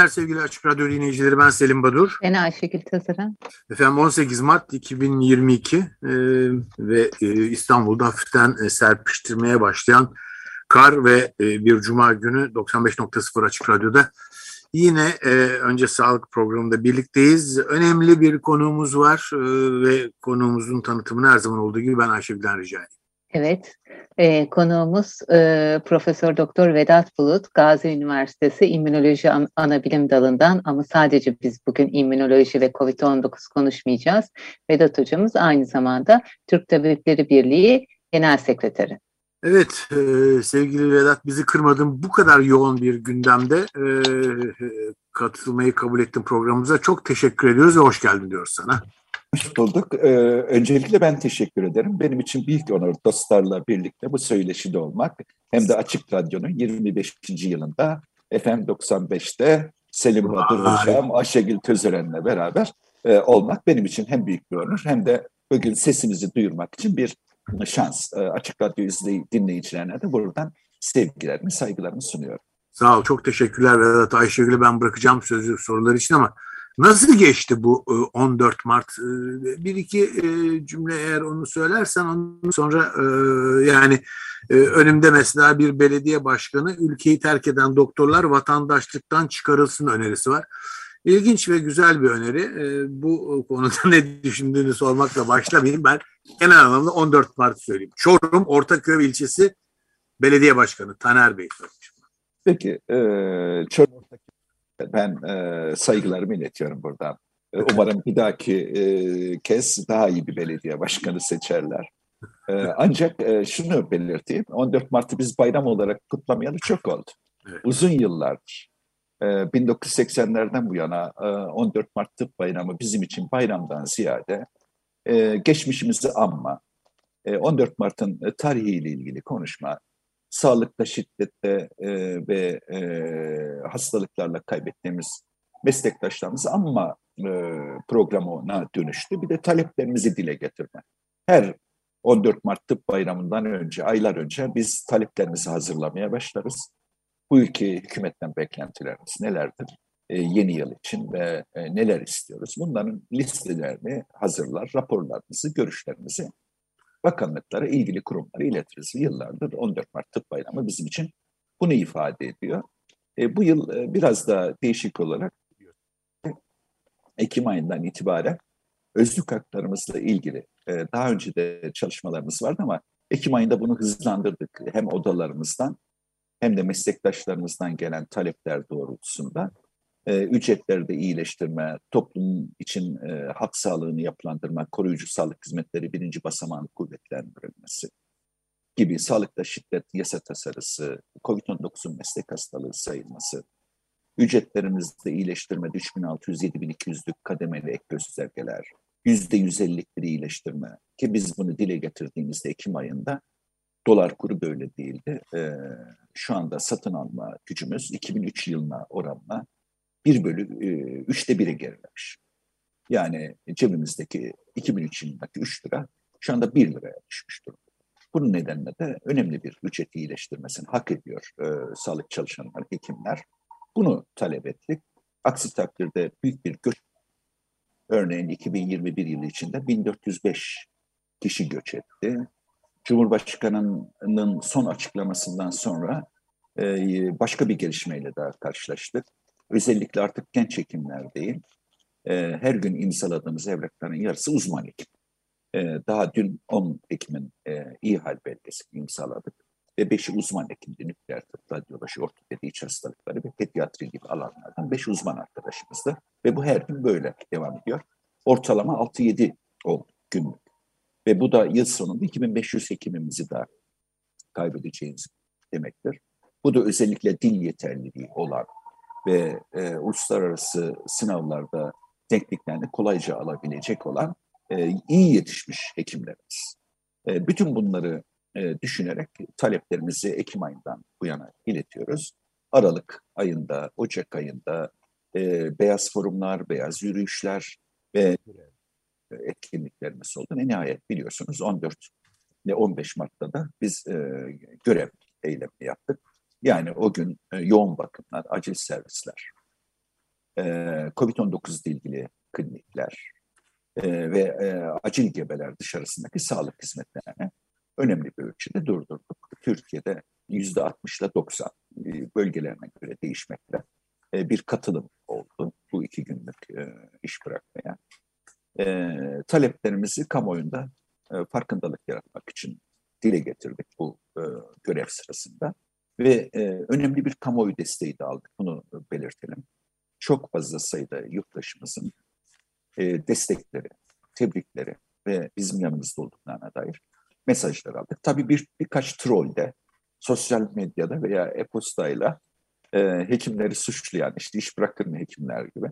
Günler sevgili Açık Radyo dinleyicileri. Ben Selim Badur. Ben Ayşegül Tazıran. Efendim 18 Mart 2022 e, ve e, İstanbul'da hafiften e, serpiştirmeye başlayan kar ve e, bir cuma günü 95.0 Açık Radyo'da yine e, önce sağlık programında birlikteyiz. Önemli bir konuğumuz var e, ve konuğumuzun tanıtımını her zaman olduğu gibi ben Ayşegül'den rica edeyim. Evet, e, konuğumuz e, Profesör Doktor Vedat Bulut, Gazi Üniversitesi İmmünoloji An Anabilim Dalı'ndan ama sadece biz bugün immünoloji ve COVID-19 konuşmayacağız. Vedat hocamız aynı zamanda Türk Tabipleri Birliği Genel Sekreteri. Evet e, sevgili Vedat bizi kırmadın bu kadar yoğun bir gündemde e, katılmayı kabul ettin programımıza. Çok teşekkür ediyoruz ve hoş geldin diyoruz sana. Hoş bulduk. Ee, öncelikle ben teşekkür ederim. Benim için büyük onur dostlarla birlikte bu söyleşide olmak. Hem de Açık Radyo'nun 25. yılında FM 95'te Selim Badur Hocam, Ayşegül Tözören'le beraber e, olmak benim için hem büyük bir onur hem de bugün sesimizi duyurmak için bir şans. E, Açık Radyo izley dinleyicilerine de buradan sevgilerimi, saygılarımı sunuyorum. Sağ ol, çok teşekkürler Vedat. Ayşegül'e ben bırakacağım sözü sorular için ama Nasıl geçti bu 14 e, Mart? E, bir iki cümle eğer onu söylersen ondan sonra yani önümde mesela bir belediye başkanı ülkeyi terk eden doktorlar vatandaşlıktan çıkarılsın önerisi var. İlginç ve güzel bir öneri. Bu konuda ne düşündüğünü sormakla başlamayayım. Ben genel anlamda 14 Mart söyleyeyim. Çorum Ortaköy ilçesi belediye başkanı Taner Bey sormuş. Peki, e, Çorum Ortaköy ben e, saygılarımı iletiyorum buradan. E, umarım bir dahaki e, kez daha iyi bir belediye başkanı seçerler. E, ancak e, şunu belirteyim, 14 Mart'ı biz bayram olarak kutlamayalı çok oldu. Evet. Uzun yıllardır. E, 1980'lerden bu yana e, 14 Mart Tıp Bayramı bizim için bayramdan ziyade e, geçmişimizi anma, e, 14 Mart'ın e, tarihiyle ilgili konuşma, sağlıkta, şiddette e, ve e, hastalıklarla kaybettiğimiz meslektaşlarımız ama e, programına dönüştü. Bir de taleplerimizi dile getirme. Her 14 Mart Tıp Bayramı'ndan önce, aylar önce biz taleplerimizi hazırlamaya başlarız. Bu ülke hükümetten beklentilerimiz nelerdir? E, yeni yıl için ve e, neler istiyoruz? Bunların listelerini hazırlar, raporlarımızı, görüşlerimizi bakanlıklara, ilgili kurumlara iletiriz. Yıllardır 14 Mart Tıp Bayramı bizim için bunu ifade ediyor. E, bu yıl e, biraz da değişik olarak Ekim ayından itibaren özlük haklarımızla ilgili e, daha önce de çalışmalarımız vardı ama Ekim ayında bunu hızlandırdık. Hem odalarımızdan hem de meslektaşlarımızdan gelen talepler doğrultusunda e, ücretleri de iyileştirme, toplum için e, halk sağlığını yapılandırma, koruyucu sağlık hizmetleri birinci basamağın kuvvetlendirilmesi gibi sağlıkta şiddet yasa tasarısı, COVID-19'un meslek hastalığı sayılması, ücretlerimizde iyileştirme 3600-7200'lük kademeli ek göstergeler, %150'lik bir iyileştirme ki biz bunu dile getirdiğimizde Ekim ayında dolar kuru böyle değildi. Ee, şu anda satın alma gücümüz 2003 yılına oranla bir bölü e, üçte biri gerilemiş. Yani cebimizdeki 2003 yılındaki 3 lira şu anda 1 liraya düşmüş durumda. Bunun nedenle de önemli bir ücret iyileştirmesini hak ediyor e, sağlık çalışanları, hekimler. Bunu talep ettik. Aksi takdirde büyük bir göç, örneğin 2021 yılı içinde 1405 kişi göç etti. Cumhurbaşkanı'nın son açıklamasından sonra e, başka bir gelişmeyle daha karşılaştık. Özellikle artık genç hekimler değil, e, her gün imzaladığımız evrakların yarısı uzman hekim. E, daha dün 10 hekimin e, iyi hal belgesini imzaladık ve 5'i uzman hekimdi. Nükleer tıp, radyoloji, ortopedi, iç hastalıkları ve pediatri gibi alanlardan 5 uzman arkadaşımızdı. Ve bu her gün böyle devam ediyor. Ortalama 6-7 oldu günlük. Ve bu da yıl sonunda 2500 hekimimizi daha kaybedeceğiniz demektir. Bu da özellikle dil yeterliliği olan ve e, uluslararası sınavlarda denkliklerini kolayca alabilecek olan e, iyi yetişmiş hekimlerimiz. E, bütün bunları e, düşünerek taleplerimizi Ekim ayından bu yana iletiyoruz. Aralık ayında, Ocak ayında e, beyaz forumlar, beyaz yürüyüşler ve etkinliklerimiz oldu. Ve nihayet biliyorsunuz 14 ve 15 Mart'ta da biz e, görev eylemi yaptık. Yani o gün e, yoğun bakımlar, acil servisler, e, COVID-19 ile ilgili klinikler e, ve e, acil gebeler dışarısındaki sağlık hizmetlerini önemli bir ölçüde durdurduk. Türkiye'de yüzde 60 ile 90 bölgelerine göre değişmekle e, bir katılım oldu bu iki günlük e, iş bırakmaya. E, taleplerimizi kamuoyunda farkındalık yaratmak için dile getirdik bu görev sırasında. Ve önemli bir kamuoyu desteği de aldık, bunu belirtelim. Çok fazla sayıda yurttaşımızın destekleri, tebrikleri ve bizim yanımızda olduklarına dair mesajlar aldık. Tabii bir birkaç trollde, sosyal medyada veya e-postayla e, hekimleri suçlayan, işte iş bırakın hekimler gibi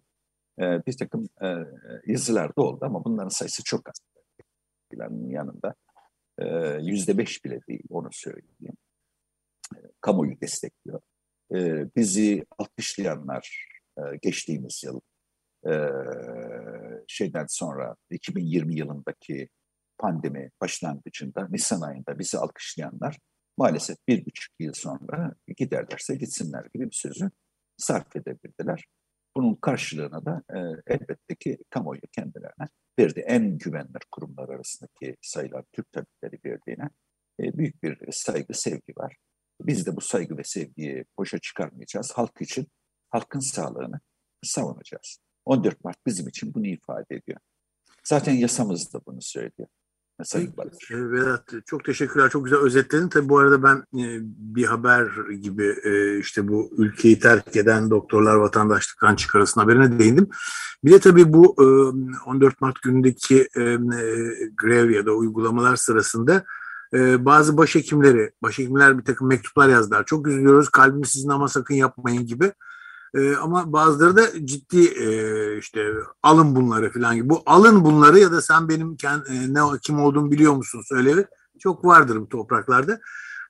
e, bir takım e, yazılar da oldu ama bunların sayısı çok az. yanında e, yüzde beş bile değil, onu söyleyeyim. E, kamuoyu destekliyor. E, bizi alkışlayanlar e, geçtiğimiz yıl e, şeyden sonra 2020 yılındaki pandemi başlangıcında Nisan ayında bizi alkışlayanlar maalesef bir buçuk yıl sonra giderlerse gitsinler gibi bir sözü sarf edebildiler. Bunun karşılığına da e, elbette ki kamuoyu kendilerine verdi. En güvenilir kurumlar arasındaki sayılar Türk Tabipleri Birliği'ne e, büyük bir saygı, sevgi var. Biz de bu saygı ve sevgiyi boşa çıkarmayacağız. Halk için, halkın sağlığını savunacağız. 14 Mart bizim için bunu ifade ediyor. Zaten yasamız da bunu söylüyor. Sayın Badır. E, Vedat çok teşekkürler. Çok güzel özetledin. Tabii bu arada ben e, bir haber gibi e, işte bu ülkeyi terk eden doktorlar vatandaşlıktan çıkarılsın haberine değindim. Bir de tabii bu 14 Mart günündeki grev ya da uygulamalar sırasında bazı başhekimleri, başhekimler bir takım mektuplar yazdılar. Çok üzülüyoruz, kalbimiz sizin ama sakın yapmayın gibi. E, ama bazıları da ciddi e, işte alın bunları falan gibi. Bu alın bunları ya da sen benim kend, e, ne kim olduğumu biliyor musun söylevi çok vardır bu topraklarda.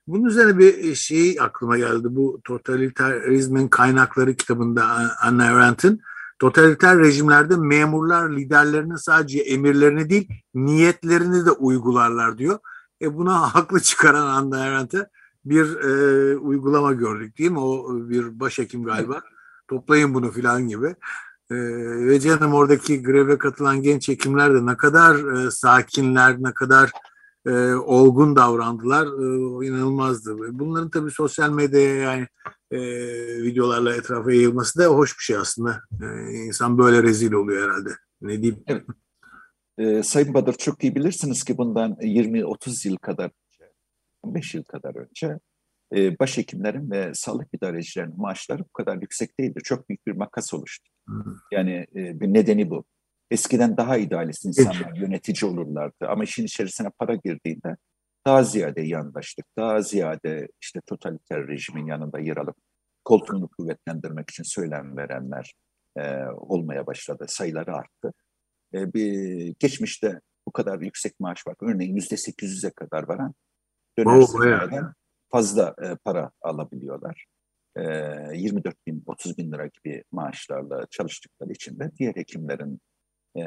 Bunun üzerine bir şey aklıma geldi. Bu Totalitarizmin Kaynakları kitabında Anna Arendt'in totaliter rejimlerde memurlar liderlerinin sadece emirlerini değil niyetlerini de uygularlar diyor. E buna haklı çıkaran Anna Arendt'e bir e, uygulama gördük değil mi? O bir başhekim galiba. Evet toplayın bunu filan gibi. E, ve canım oradaki greve katılan genç hekimler de ne kadar e, sakinler, ne kadar e, olgun davrandılar e, inanılmazdı. Bunların tabii sosyal medyaya yani e, videolarla etrafa yayılması da hoş bir şey aslında. E, insan böyle rezil oluyor herhalde. Ne diyeyim? Evet. E, Sayın Badır çok iyi bilirsiniz ki bundan 20-30 yıl kadar 15 yıl kadar önce e, başhekimlerin ve sağlık idarecilerinin maaşları bu kadar yüksek değildi. Çok büyük bir makas oluştu. Yani e, bir nedeni bu. Eskiden daha idealist insanlar yönetici olurlardı ama işin içerisine para girdiğinde daha ziyade yandaşlık, daha ziyade işte totaliter rejimin yanında yer alıp koltuğunu kuvvetlendirmek için söylem verenler e, olmaya başladı. Sayıları arttı. E, bir geçmişte bu kadar yüksek maaş var. Örneğin yüzde sekiz yüze kadar varan dönem fazla e, para alabiliyorlar. E, 24 bin, 30 bin lira gibi maaşlarla çalıştıkları için de diğer hekimlerin e,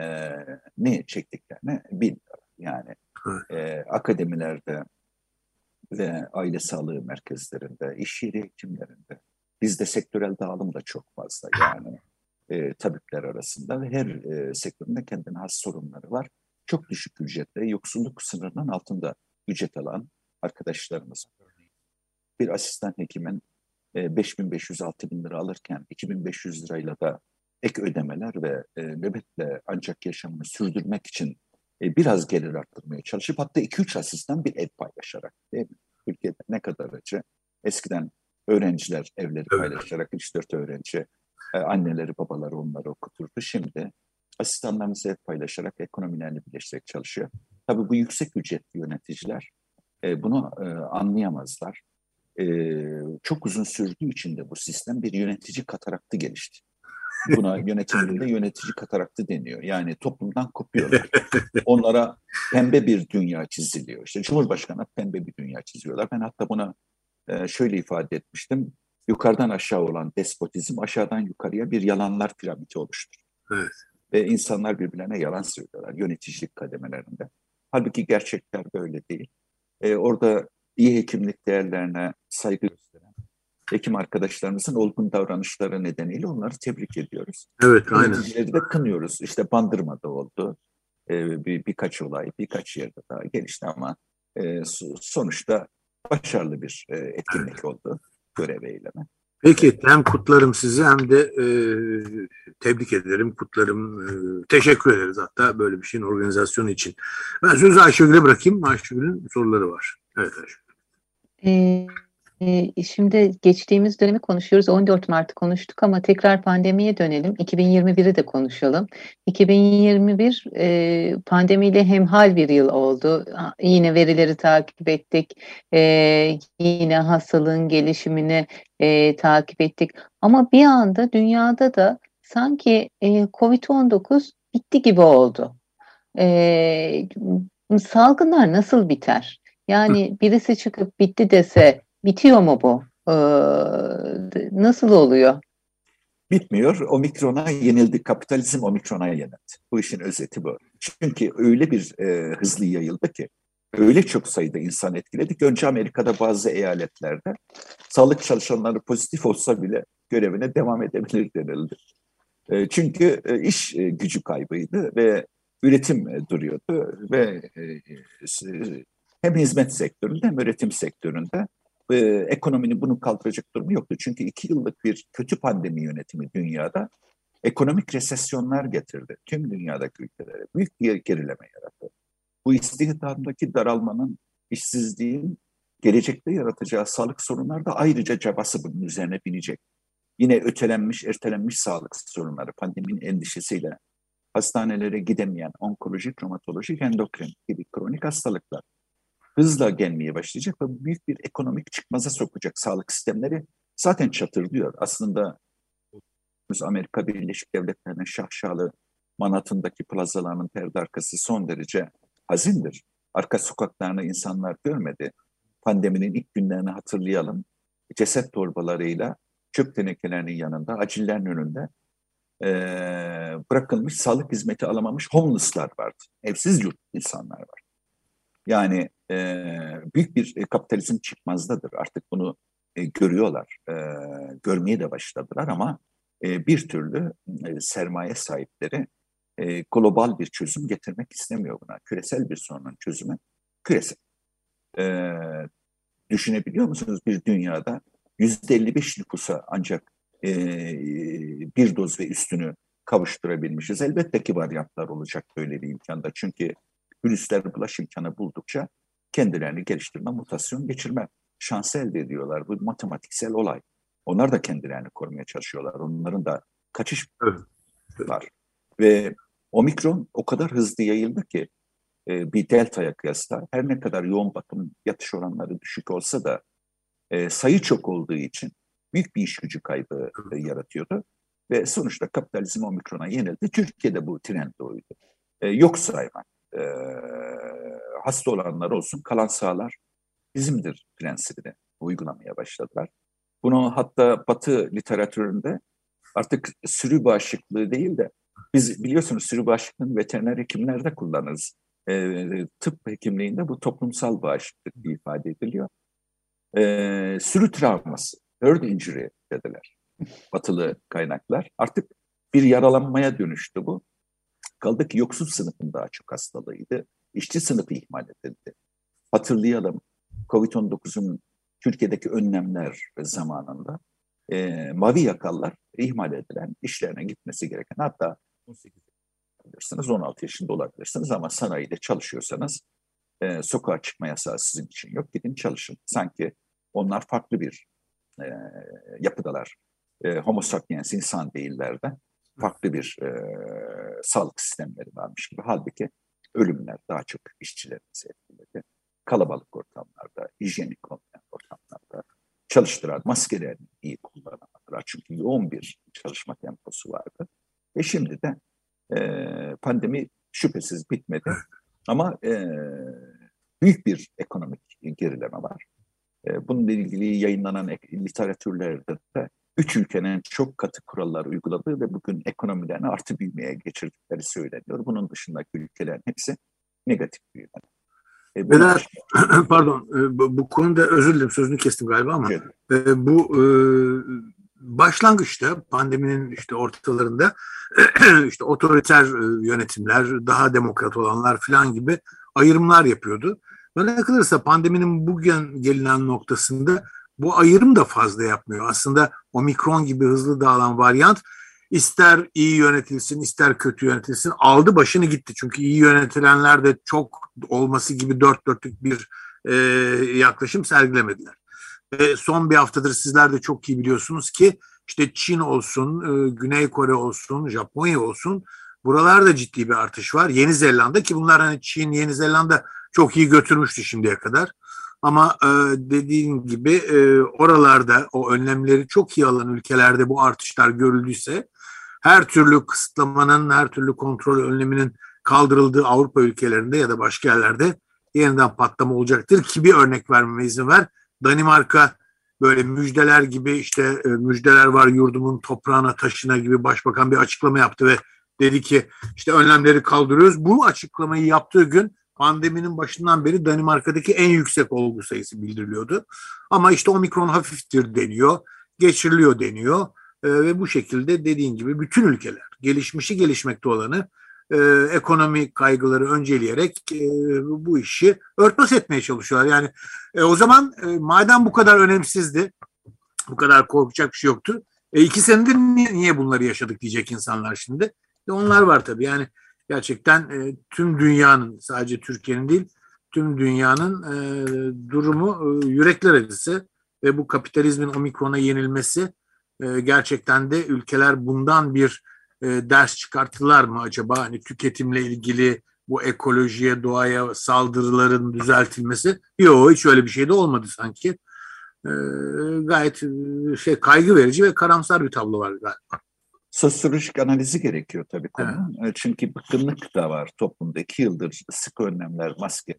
ne çektiklerini bilmiyor. Yani e, akademilerde ve aile sağlığı merkezlerinde, iş yeri hekimlerinde bizde sektörel dağılım da çok fazla yani e, tabipler arasında ve her e, sektöründe kendine has sorunları var. Çok düşük ücretle, yoksulluk sınırının altında ücret alan arkadaşlarımız bir asistan hekimin 5500-6000 e, lira alırken 2500 lirayla da ek ödemeler ve e, nöbetle ancak yaşamını sürdürmek için e, biraz gelir arttırmaya çalışıp hatta 2-3 asistan bir ev paylaşarak değil mi? Türkiye'de ne kadar acı. Eskiden öğrenciler evleri paylaşarak 3-4 öğrenci anneleri babaları onları okuturdu. Şimdi asistanlarımız ev paylaşarak ekonomilerini birleştirerek çalışıyor. Tabii bu yüksek ücretli yöneticiler bunu anlayamazlar e, çok uzun sürdüğü için de bu sistem bir yönetici kataraktı gelişti. Buna yönetiminde yönetici kataraktı deniyor. Yani toplumdan kopuyorlar. Onlara pembe bir dünya çiziliyor. İşte Cumhurbaşkanı pembe bir dünya çiziyorlar. Ben hatta buna e, şöyle ifade etmiştim. Yukarıdan aşağı olan despotizm aşağıdan yukarıya bir yalanlar piramidi oluştur. Evet. Ve insanlar birbirlerine yalan söylüyorlar yöneticilik kademelerinde. Halbuki gerçekler böyle değil. E, orada iyi hekimlik değerlerine saygı gösteren hekim arkadaşlarımızın olgun davranışları nedeniyle onları tebrik ediyoruz. Evet, aynen. Yöneticileri de kınıyoruz. İşte Bandırma'da oldu. E, bir, birkaç olay, birkaç yerde daha gelişti ama e, sonuçta başarılı bir e, etkinlik oldu görev eylemi. Peki hem kutlarım sizi hem de e, tebrik ederim, kutlarım, e, teşekkür ederiz hatta böyle bir şeyin organizasyonu için. Ben sözü Ayşegül'e bırakayım. Ayşegül'ün soruları var. Evet Ayşegül. Ee, e, şimdi geçtiğimiz dönemi konuşuyoruz. 14 Mart'ı konuştuk ama tekrar pandemiye dönelim. 2021'i de konuşalım. 2021 e, pandemiyle hemhal bir yıl oldu. Yine verileri takip ettik. E, yine hastalığın gelişimini e, takip ettik. Ama bir anda dünyada da sanki e, Covid-19 bitti gibi oldu. E, salgınlar nasıl biter? Yani birisi çıkıp bitti dese bitiyor mu bu? Ee, nasıl oluyor? Bitmiyor. Omikrona yenildi. Kapitalizm omikrona yenildi. Bu işin özeti bu. Çünkü öyle bir e, hızlı yayıldı ki öyle çok sayıda insan etkiledi ki önce Amerika'da bazı eyaletlerde sağlık çalışanları pozitif olsa bile görevine devam edebilir denildi. E, çünkü e, iş e, gücü kaybıydı ve üretim e, duruyordu ve e, e, hem hizmet sektöründe hem üretim sektöründe e, ekonominin bunu kaldıracak durumu yoktu. Çünkü iki yıllık bir kötü pandemi yönetimi dünyada ekonomik resesyonlar getirdi. Tüm dünyadaki ülkelere büyük bir gerileme yarattı. Bu istihdamdaki daralmanın, işsizliğin gelecekte yaratacağı sağlık sorunları da ayrıca cabası bunun üzerine binecek. Yine ötelenmiş, ertelenmiş sağlık sorunları pandeminin endişesiyle hastanelere gidemeyen onkolojik, romatolojik, endokrin gibi kronik hastalıklar hızla gelmeye başlayacak ve büyük bir ekonomik çıkmaza sokacak sağlık sistemleri zaten çatırdıyor. Aslında Amerika Birleşik Devletleri'nin şahşalı Manhattan'daki plazalarının perde arkası son derece hazindir. Arka sokaklarını insanlar görmedi. Pandeminin ilk günlerini hatırlayalım. Ceset torbalarıyla çöp tenekelerinin yanında, acillerin önünde e, bırakılmış, sağlık hizmeti alamamış homeless'lar vardı. Evsiz yurt insanlar var. Yani e, büyük bir e, kapitalizm çıkmazdadır. Artık bunu e, görüyorlar, e, görmeye de başladılar ama e, bir türlü e, sermaye sahipleri e, global bir çözüm getirmek istemiyor buna. Küresel bir sorunun çözümü küresel. E, düşünebiliyor musunuz bir dünyada yüzde 55 nüfusa ancak e, bir doz ve üstünü kavuşturabilmişiz. Elbette ki varyantlar olacak böyle bir imkanda. Çünkü virüsler bulaş imkanı buldukça kendilerini geliştirme, mutasyon geçirme şansı elde ediyorlar. Bu matematiksel olay. Onlar da kendilerini korumaya çalışıyorlar. Onların da kaçış var. Ve omikron o kadar hızlı yayıldı ki e, bir delta'ya kıyasla her ne kadar yoğun bakım yatış oranları düşük olsa da e, sayı çok olduğu için büyük bir iş gücü kaybı e, yaratıyordu. Ve sonuçta kapitalizm omikrona yenildi. Türkiye'de bu trend oydu. E, yok saymak e, hasta olanlar olsun, kalan sağlar bizimdir prensibini uygulamaya başladılar. Bunu hatta Batı literatüründe artık sürü bağışıklığı değil de biz biliyorsunuz sürü bağışıklığını veteriner hekimlerde kullanırız. E, tıp hekimliğinde bu toplumsal bağışıklık ifade ediliyor. E, sürü travması, herd injury dediler batılı kaynaklar. Artık bir yaralanmaya dönüştü bu. Kaldı ki yoksul sınıfın daha çok hastalığıydı. İşçi sınıfı ihmal edildi. Hatırlayalım COVID-19'un Türkiye'deki önlemler zamanında e, mavi yakallar ihmal edilen işlerine gitmesi gereken hatta 18 olabilirsiniz, 16 yaşında olabilirsiniz ama sanayide çalışıyorsanız e, sokağa çıkma yasağı sizin için yok. Gidin çalışın. Sanki onlar farklı bir e, yapıdalar. E, homo sapiens insan değiller de farklı bir e, sağlık sistemleri varmış gibi. Halbuki ölümler daha çok işçilerimizi etkiledi. Kalabalık ortamlarda, hijyenik olmayan ortamlarda çalıştıran, maskelerini iyi kullanamadılar. Çünkü yoğun bir çalışma temposu vardı. Ve şimdi de e, pandemi şüphesiz bitmedi. Ama e, büyük bir ekonomik gerileme var. E, bununla ilgili yayınlanan literatürlerde de üç ülkenin çok katı kurallar uyguladığı ve bugün ekonomilerini artı büyümeye geçirdikleri söyleniyor. Bunun dışındaki ülkelerin hepsi negatif büyüme. E, Vedat, pardon e, bu, bu konuda özür dilerim sözünü kestim galiba ama evet. e, bu e, başlangıçta pandeminin işte ortalarında işte otoriter e, yönetimler, daha demokrat olanlar falan gibi ayrımlar yapıyordu. Bana kalırsa pandeminin bugün gelinen noktasında bu ayrım da fazla yapmıyor. Aslında omikron gibi hızlı dağılan varyant ister iyi yönetilsin ister kötü yönetilsin aldı başını gitti. Çünkü iyi yönetilenler de çok olması gibi dört dörtlük bir e, yaklaşım sergilemediler. E, son bir haftadır sizler de çok iyi biliyorsunuz ki işte Çin olsun, e, Güney Kore olsun, Japonya olsun buralarda ciddi bir artış var. Yeni Zelanda ki bunlar hani Çin, Yeni Zelanda çok iyi götürmüştü şimdiye kadar. Ama e, dediğin gibi e, oralarda o önlemleri çok iyi alan ülkelerde bu artışlar görüldüyse her türlü kısıtlamanın, her türlü kontrol önleminin kaldırıldığı Avrupa ülkelerinde ya da başka yerlerde yeniden patlama olacaktır ki bir örnek vermeme izin ver. Danimarka böyle müjdeler gibi işte e, müjdeler var yurdumun toprağına taşına gibi başbakan bir açıklama yaptı ve dedi ki işte önlemleri kaldırıyoruz. Bu açıklamayı yaptığı gün pandeminin başından beri Danimarka'daki en yüksek olgu sayısı bildiriliyordu. Ama işte omikron hafiftir deniyor, geçiriliyor deniyor e, ve bu şekilde dediğin gibi bütün ülkeler gelişmişi gelişmekte olanı e, ekonomi kaygıları önceleyerek e, bu işi örtbas etmeye çalışıyorlar. Yani e, o zaman e, madem bu kadar önemsizdi, bu kadar korkacak bir şey yoktu. E, iki senedir niye, niye bunları yaşadık diyecek insanlar şimdi. E, onlar var tabii yani gerçekten e, tüm dünyanın sadece Türkiye'nin değil tüm dünyanın e, durumu e, yürekler acısı ve bu kapitalizmin omikrona yenilmesi e, gerçekten de ülkeler bundan bir e, ders çıkarttılar mı acaba? Hani tüketimle ilgili bu ekolojiye, doğaya saldırıların düzeltilmesi. Yok hiç öyle bir şey de olmadı sanki. E, gayet e, şey kaygı verici ve karamsar bir tablo var galiba. Sosyolojik analizi gerekiyor tabii konunun. Evet. Çünkü bıkkınlık da var toplumda. iki yıldır sıkı önlemler, maske.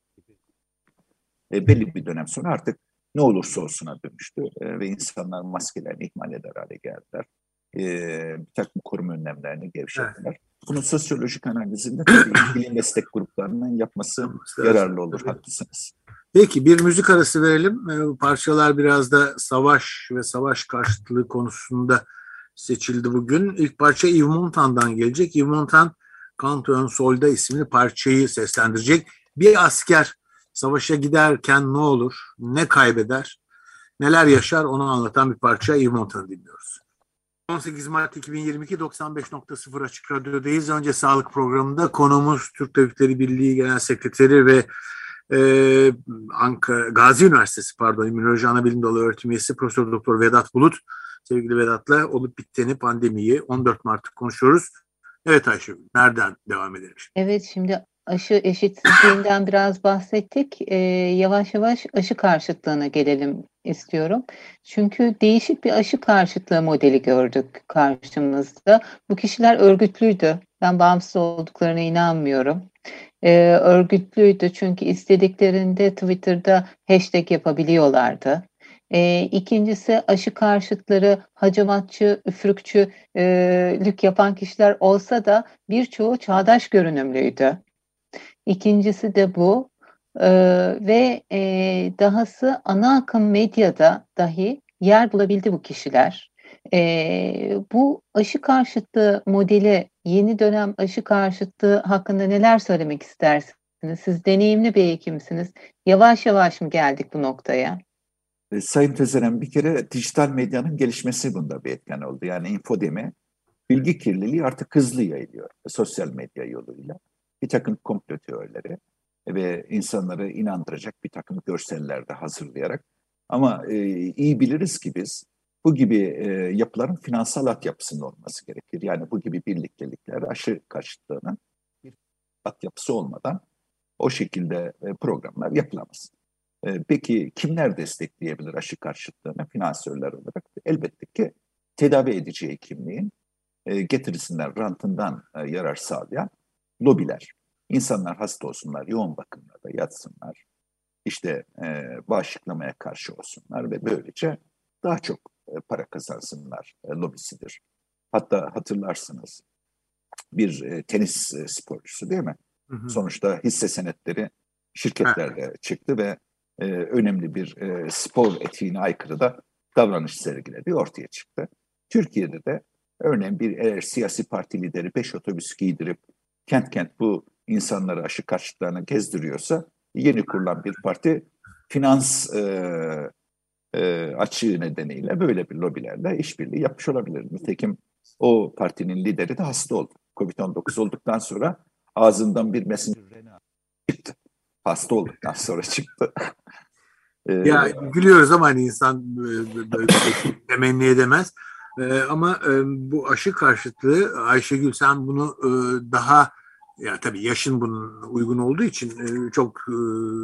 E, belli bir dönem sonra artık ne olursa olsuna dönüştü e, ve insanlar maskelerini ihmal eder hale geldiler. E, bir takım koruma önlemlerini gevşettiler. Evet. Bunun sosyolojik analizinde tabii bilim meslek gruplarının yapması yararlı olur, haklısınız. Peki bir müzik arası verelim. E, parçalar biraz da savaş ve savaş karşıtlığı konusunda seçildi bugün. İlk parça Yves Montan'dan gelecek. Yves Montan Canton Solda isimli parçayı seslendirecek. Bir asker savaşa giderken ne olur, ne kaybeder, neler yaşar onu anlatan bir parça Yves Montan'ı dinliyoruz. 18 Mart 2022 95.0 Açık Radyo'dayız. Önce sağlık programında konumuz Türk Tabipleri Birliği Genel Sekreteri ve e, Ankara Gazi Üniversitesi pardon İmmünoloji Anabilim Dalı Öğretim Üyesi Profesör Doktor Vedat Bulut. Sevgili Vedat'la olup bittiğini pandemiyi 14 Mart'ı konuşuyoruz. Evet Ayşe, nereden devam edelim? Evet, şimdi aşı eşitsizliğinden biraz bahsettik. Ee, yavaş yavaş aşı karşıtlığına gelelim istiyorum. Çünkü değişik bir aşı karşıtlığı modeli gördük karşımızda. Bu kişiler örgütlüydü. Ben bağımsız olduklarına inanmıyorum. Ee, örgütlüydü çünkü istediklerinde Twitter'da hashtag yapabiliyorlardı. E, ikincisi aşı karşıtları, hacamatçı, üfürükçülük yapan kişiler olsa da birçoğu çağdaş görünümlüydü. İkincisi de bu e, ve e, dahası ana akım medyada dahi yer bulabildi bu kişiler. E, bu aşı karşıtlığı modeli, yeni dönem aşı karşıtlığı hakkında neler söylemek istersiniz? Siz deneyimli bir hekimsiniz. Yavaş yavaş mı geldik bu noktaya? E, Sayın Tezeren bir kere dijital medyanın gelişmesi bunda bir etken oldu. Yani infodemi, bilgi kirliliği artık hızlı yayılıyor sosyal medya yoluyla bir takım komplo teorileri ve insanları inandıracak bir takım görseller de hazırlayarak ama e, iyi biliriz ki biz bu gibi e, yapıların finansal altyapısının olması gerekir. Yani bu gibi birliktelikler aşı karşıtlığının bir altyapısı olmadan o şekilde e, programlar yapılamaz. E, peki kimler destekleyebilir aşı karşıtlığını finansörler olarak? Elbette ki tedavi edici hekimliğin e, getirisinden, rantından e, yarar sağlayan lobiler. İnsanlar hasta olsunlar, yoğun bakımlarda yatsınlar, işte e, bağışıklamaya karşı olsunlar ve böylece daha çok para kazansınlar lobisidir. Hatta hatırlarsınız bir tenis sporcusu değil mi? Hı hı. Sonuçta hisse senetleri şirketlerle ha. çıktı ve e, önemli bir e, spor etiğine aykırı da davranış sergilediği ortaya çıktı. Türkiye'de de örneğin bir eğer siyasi parti lideri beş otobüs giydirip kent kent bu insanları aşı karşıtlarına gezdiriyorsa yeni kurulan bir parti finans e, e, açığı nedeniyle böyle bir lobilerle işbirliği yapmış olabilir. Nitekim o partinin lideri de hasta oldu. Covid-19 olduktan sonra ağzından bir mesaj çıktı. Hasta olduktan sonra çıktı. Ee, ya gülüyoruz ama hani insan e, böyle bir şey temenni edemez. Ee, ama e, bu aşı karşıtlığı Ayşegül sen bunu e, daha ya tabii yaşın bunun uygun olduğu için çok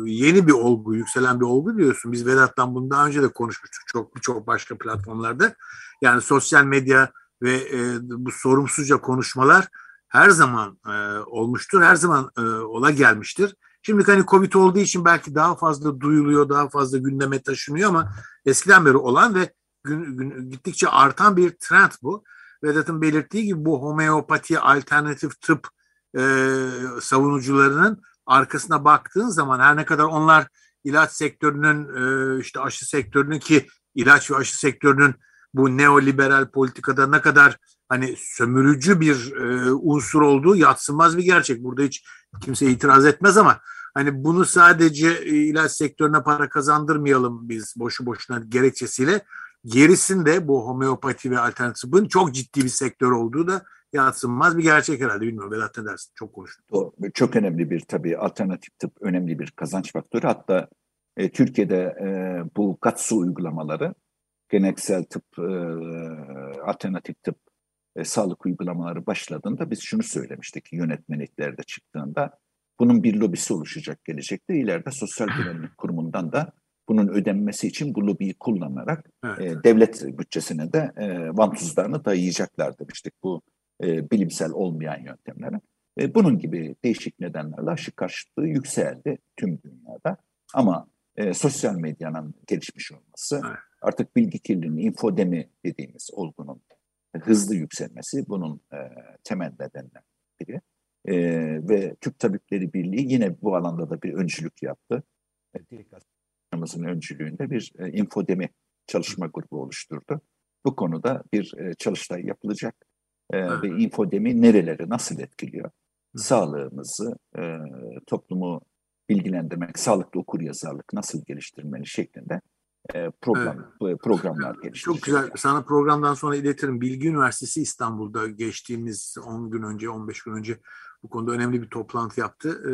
yeni bir olgu, yükselen bir olgu diyorsun. Biz Vedat'tan bunu daha önce de konuşmuştuk çok birçok başka platformlarda. Yani sosyal medya ve bu sorumsuzca konuşmalar her zaman olmuştur, her zaman ola gelmiştir. Şimdi hani Covid olduğu için belki daha fazla duyuluyor, daha fazla gündeme taşınıyor ama eskiden beri olan ve gün, gün, gittikçe artan bir trend bu. Vedat'ın belirttiği gibi bu homeopati, alternatif tıp e, savunucularının arkasına baktığın zaman her ne kadar onlar ilaç sektörünün e, işte aşı sektörünün ki ilaç ve aşı sektörünün bu neoliberal politikada ne kadar hani sömürücü bir e, unsur olduğu yatsınmaz bir gerçek. Burada hiç kimse itiraz etmez ama hani bunu sadece ilaç sektörüne para kazandırmayalım biz boşu boşuna gerekçesiyle gerisinde bu homeopati ve alternatifin çok ciddi bir sektör olduğu da yatsınmaz bir gerçek herhalde. Bilmiyorum Vedat ne dersin? Çok konuştum. Doğru. Çok önemli bir tabii alternatif tıp önemli bir kazanç faktörü. Hatta e, Türkiye'de e, bu GATSU uygulamaları geleneksel tıp, e, alternatif tıp e, sağlık uygulamaları başladığında biz şunu söylemiştik yönetmeliklerde çıktığında bunun bir lobisi oluşacak gelecekte. İleride Sosyal Güvenlik Kurumu'ndan da bunun ödenmesi için bu lobiyi kullanarak evet. e, devlet bütçesine de e, vantuzlarını dayayacaklar demiştik bu e, bilimsel olmayan yöntemlere. E, bunun gibi değişik nedenlerle aşı karşıtlığı yükseldi tüm dünyada. Ama e, sosyal medyanın gelişmiş olması, evet. artık bilgi kirliliğinin, infodemi dediğimiz olgunun hızlı yükselmesi bunun e, temel nedenlerinden biri. E, ve Türk Tabipleri Birliği yine bu alanda da bir öncülük yaptı. Başkanımızın öncülüğünde bir e, infodemi çalışma grubu oluşturdu. Bu konuda bir e, çalıştay yapılacak e, ve infodemi nereleri nasıl etkiliyor? Sağlığımızı, e, toplumu bilgilendirmek, sağlıklı okur yazarlık nasıl geliştirmeli şeklinde e, program evet. programlar geliştirecek. Çok güzel. Sana programdan sonra iletirim. Bilgi Üniversitesi İstanbul'da geçtiğimiz 10 gün önce, 15 gün önce bu konuda önemli bir toplantı yaptı. E,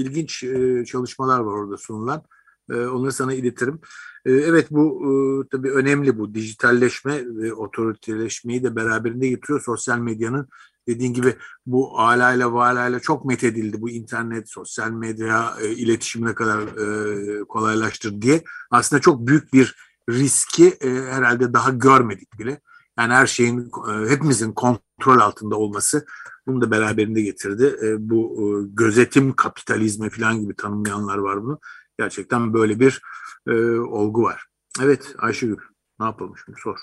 ilginç e, çalışmalar var orada sunulan. E, onları sana iletirim. E, evet bu e, tabii önemli bu dijitalleşme ve otoriteleşmeyi de beraberinde getiriyor. Sosyal medyanın dediğin gibi bu alayla valayla çok methedildi bu internet, sosyal medya e, iletişimi ne kadar e, kolaylaştırdı diye. Aslında çok büyük bir riski e, herhalde daha görmedik bile. Yani her şeyin e, hepimizin kontrol altında olması bunu da beraberinde getirdi. E, bu e, gözetim kapitalizmi falan gibi tanımlayanlar var bunu. Gerçekten böyle bir e, olgu var. Evet Ayşegül ne yapalım şimdi sor.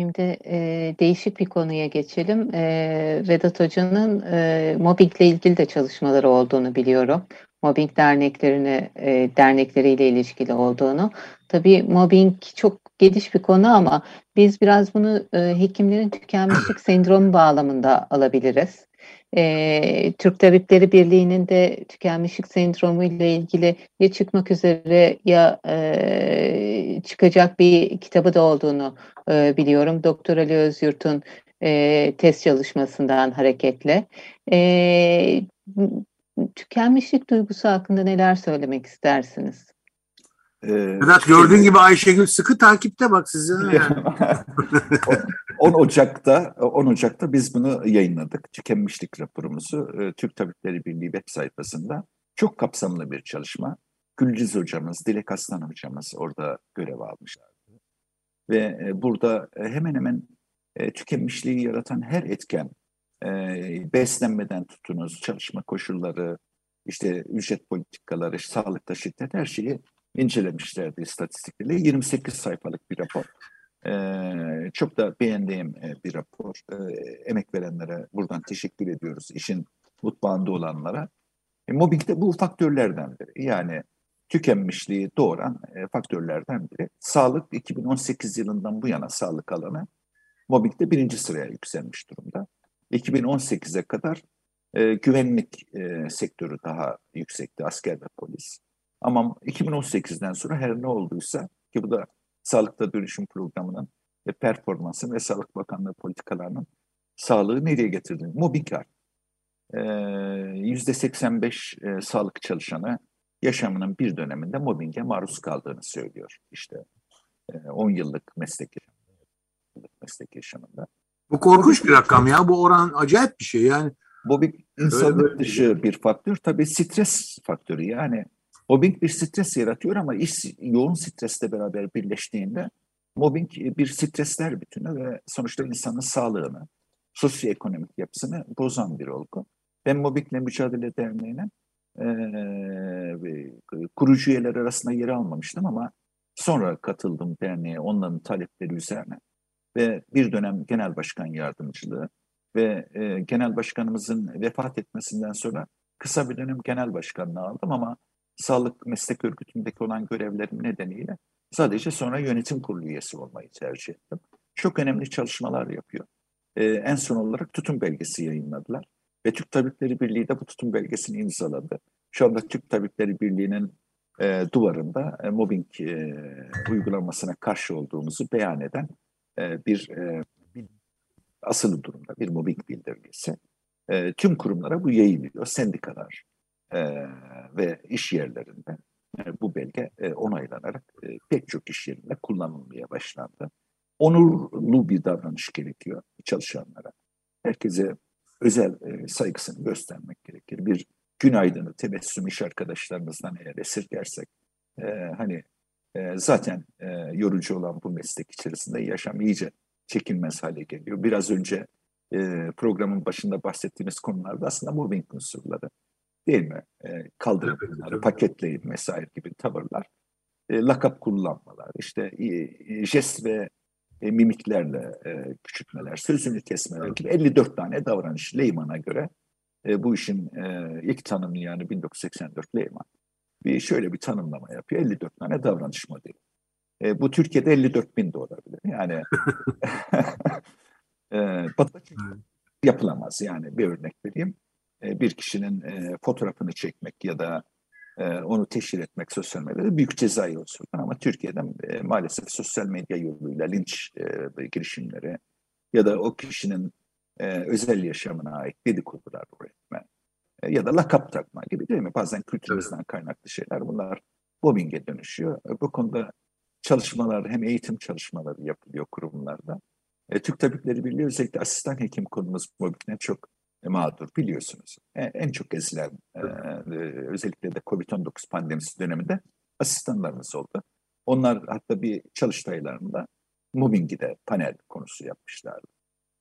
Şimdi e, değişik bir konuya geçelim. E, Vedat Hoca'nın e, mobbingle ilgili de çalışmaları olduğunu biliyorum. Mobbing derneklerine, e, dernekleriyle ilişkili olduğunu. Tabii mobbing çok geniş bir konu ama biz biraz bunu e, hekimlerin tükenmişlik sendromu bağlamında alabiliriz. E, Türk Tabipleri Birliği'nin de tükenmişlik sendromu ile ilgili ya çıkmak üzere ya e, çıkacak bir kitabı da olduğunu e, biliyorum. Doktor Ali Özyurt'un e, test çalışmasından hareketle. E, tükenmişlik duygusu hakkında neler söylemek istersiniz? Ee, Vedat gördüğün gibi Ayşegül sıkı takipte bak size. 10 Ocak'ta 10 Ocak'ta biz bunu yayınladık. Tükenmişlik raporumuzu e, Türk Tabipleri Birliği web sayfasında. Çok kapsamlı bir çalışma. Gülciz hocamız, Dilek Aslan hocamız orada görev almışlardı. Ve e, burada e, hemen hemen tükenmişliği yaratan her etken, beslenmeden tutunuz, çalışma koşulları, işte ücret politikaları, sağlıkta şiddet her şeyi incelemişlerdi istatistiklerle. 28 sayfalık bir rapor. Ee, çok da beğendiğim e, bir rapor. Ee, emek verenlere buradan teşekkür ediyoruz. İşin mutfağında olanlara. E, mobbing de bu faktörlerden biri. Yani tükenmişliği doğuran e, faktörlerden biri. Sağlık 2018 yılından bu yana sağlık alanı mobbingde birinci sıraya yükselmiş durumda. 2018'e kadar e, güvenlik e, sektörü daha yüksekti, asker ve polis. Ama 2018'den sonra her ne olduysa ki bu da Sağlıkta Dönüşüm Programı'nın ve performansı ve Sağlık Bakanlığı politikalarının sağlığı nereye getirdiğini. Var. Yüzde 85 e, sağlık çalışanı yaşamının bir döneminde mobbinge maruz kaldığını söylüyor. İşte e, 10 yıllık meslek meslek yaşamında. Bu korkunç bir rakam ya. Bu oran acayip bir şey yani. Mobbing insanlık dışı bir faktör. Tabii stres faktörü yani Mobbing bir stres yaratıyor ama iş yoğun stresle beraber birleştiğinde mobbing bir stresler bütünü ve sonuçta insanın sağlığını, sosyoekonomik yapısını bozan bir olgu. Ben Mobbingle Mücadele Derneği'nin e, kurucu üyeler arasında yer almamıştım ama sonra katıldım derneğe onların talepleri üzerine ve bir dönem genel başkan yardımcılığı ve e, genel başkanımızın vefat etmesinden sonra kısa bir dönem genel başkanlığı aldım ama sağlık meslek örgütündeki olan görevlerim nedeniyle sadece sonra yönetim kurulu üyesi olmayı tercih ettim. Çok önemli çalışmalar yapıyor. Ee, en son olarak tutum belgesi yayınladılar. Ve Türk Tabipleri Birliği de bu tutum belgesini imzaladı. Şu anda Türk Tabipleri Birliği'nin e, duvarında e, mobbing e, uygulamasına karşı olduğumuzu beyan eden e, bir e, asılı durumda bir mobbing bildirgesi. E, tüm kurumlara bu yayılıyor. Sendikalar, e, ve iş yerlerinde e, bu belge e, onaylanarak e, pek çok iş yerinde kullanılmaya başlandı. Onurlu bir davranış gerekiyor çalışanlara. Herkese özel e, saygısını göstermek gerekir. Bir günaydını tebessüm iş arkadaşlarımızdan eğer esirgersek e, hani e, zaten e, yorucu olan bu meslek içerisinde yaşam iyice çekilmez hale geliyor. Biraz önce e, programın başında bahsettiğimiz konularda aslında mobbing unsurları değil mi? E, kaldırın evet, bunları, evet. paketleyin vesaire gibi tavırlar. E, lakap kullanmalar, işte e, jest ve e, mimiklerle e, küçültmeler, sözünü kesmeler gibi 54 tane davranış Leyman'a göre e, bu işin e, ilk tanımı yani 1984 Leyman bir şöyle bir tanımlama yapıyor. 54 tane davranış modeli. E, bu Türkiye'de 54 bin de olabilir. Yani e, yapılamaz yani bir örnek vereyim. E, bir kişinin e, fotoğrafını çekmek ya da e, onu teşhir etmek sosyal medyada büyük cezai unsurlar ama Türkiye'de maalesef sosyal medya yoluyla linç girişimleri ya da o kişinin özel yaşamına ait dedikodular üretme ya da lakap takma gibi değil mi? Bazen kültürümüzden kaynaklı şeyler bunlar mobbinge dönüşüyor. Bu konuda çalışmalar hem eğitim çalışmaları yapılıyor kurumlarda. Türk Tabipleri Birliği özellikle asistan hekim konumuz mobbingden çok mağdur biliyorsunuz. E, en çok ezilen e, e, özellikle de COVID-19 pandemisi döneminde asistanlarımız oldu. Onlar hatta bir çalıştaylarında mobbingi de panel konusu yapmışlardı.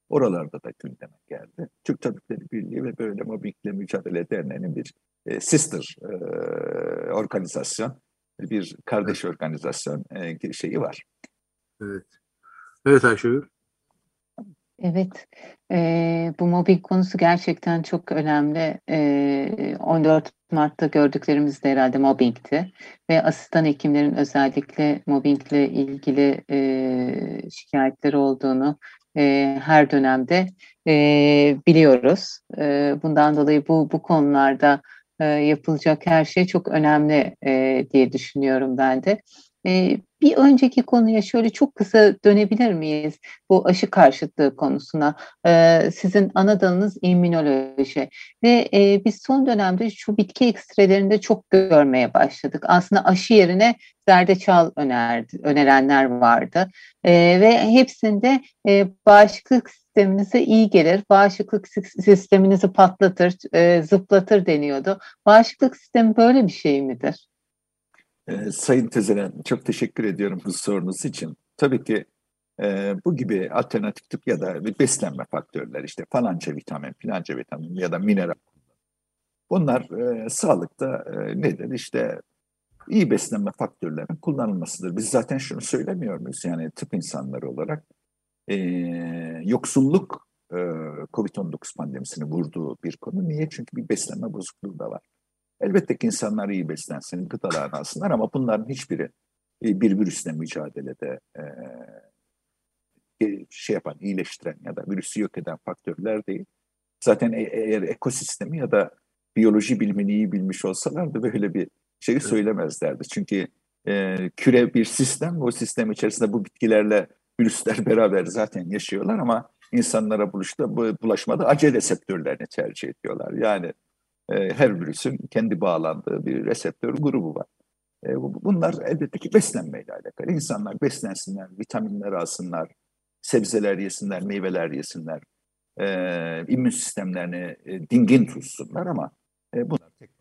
Oralarda da gündeme geldi. Türk Tabipleri Birliği ve böyle mobbingle mücadele derneğinin bir e, sister e, organizasyon, bir kardeş organizasyon e, şeyi var. Evet. Evet Ayşegül. Evet, e, bu mobbing konusu gerçekten çok önemli. E, 14 Mart'ta gördüklerimiz de herhalde mobbingti ve asistan hekimlerin özellikle mobbingle ilgili e, şikayetleri olduğunu e, her dönemde e, biliyoruz. E, bundan dolayı bu bu konularda e, yapılacak her şey çok önemli e, diye düşünüyorum ben de. E, bir önceki konuya şöyle çok kısa dönebilir miyiz? Bu aşı karşıtlığı konusuna. Ee, sizin ana dalınız immünoloji ve e, biz son dönemde şu bitki ekstrelerinde çok görmeye başladık. Aslında aşı yerine zerdeçal önerdi, önerenler vardı e, ve hepsinde e, bağışıklık sisteminize iyi gelir, bağışıklık sisteminizi patlatır, e, zıplatır deniyordu. Bağışıklık sistemi böyle bir şey midir? Ee, Sayın Tezeren çok teşekkür ediyorum bu sorunuz için. Tabii ki e, bu gibi alternatif tıp ya da beslenme faktörler işte falanca vitamin, filanca vitamin ya da mineral. Bunlar e, sağlıkta e, nedir? İşte iyi beslenme faktörlerinin kullanılmasıdır. Biz zaten şunu söylemiyor muyuz? Yani tıp insanları olarak e, yoksulluk e, COVID-19 pandemisini vurduğu bir konu. Niye? Çünkü bir beslenme bozukluğu da var. Elbette ki insanlar iyi beslensin, gıdalarını alsınlar ama bunların hiçbiri e, bir virüsle mücadelede e, şey yapan, iyileştiren ya da virüsü yok eden faktörler değil. Zaten e, eğer ekosistemi ya da biyoloji bilimini iyi bilmiş olsalardı böyle bir şeyi söylemezlerdi. Çünkü e, küre bir sistem, o sistem içerisinde bu bitkilerle virüsler beraber zaten yaşıyorlar ama insanlara buluşta, bu, bulaşmada acele reseptörlerini tercih ediyorlar. Yani e, her virüsün kendi bağlandığı bir reseptör grubu var. E, bunlar elbette ki beslenmeyle alakalı. İnsanlar beslensinler, vitaminler alsınlar, sebzeler yesinler, meyveler yesinler, e, immün sistemlerini e, dingin tutsunlar ama e, bunlar tek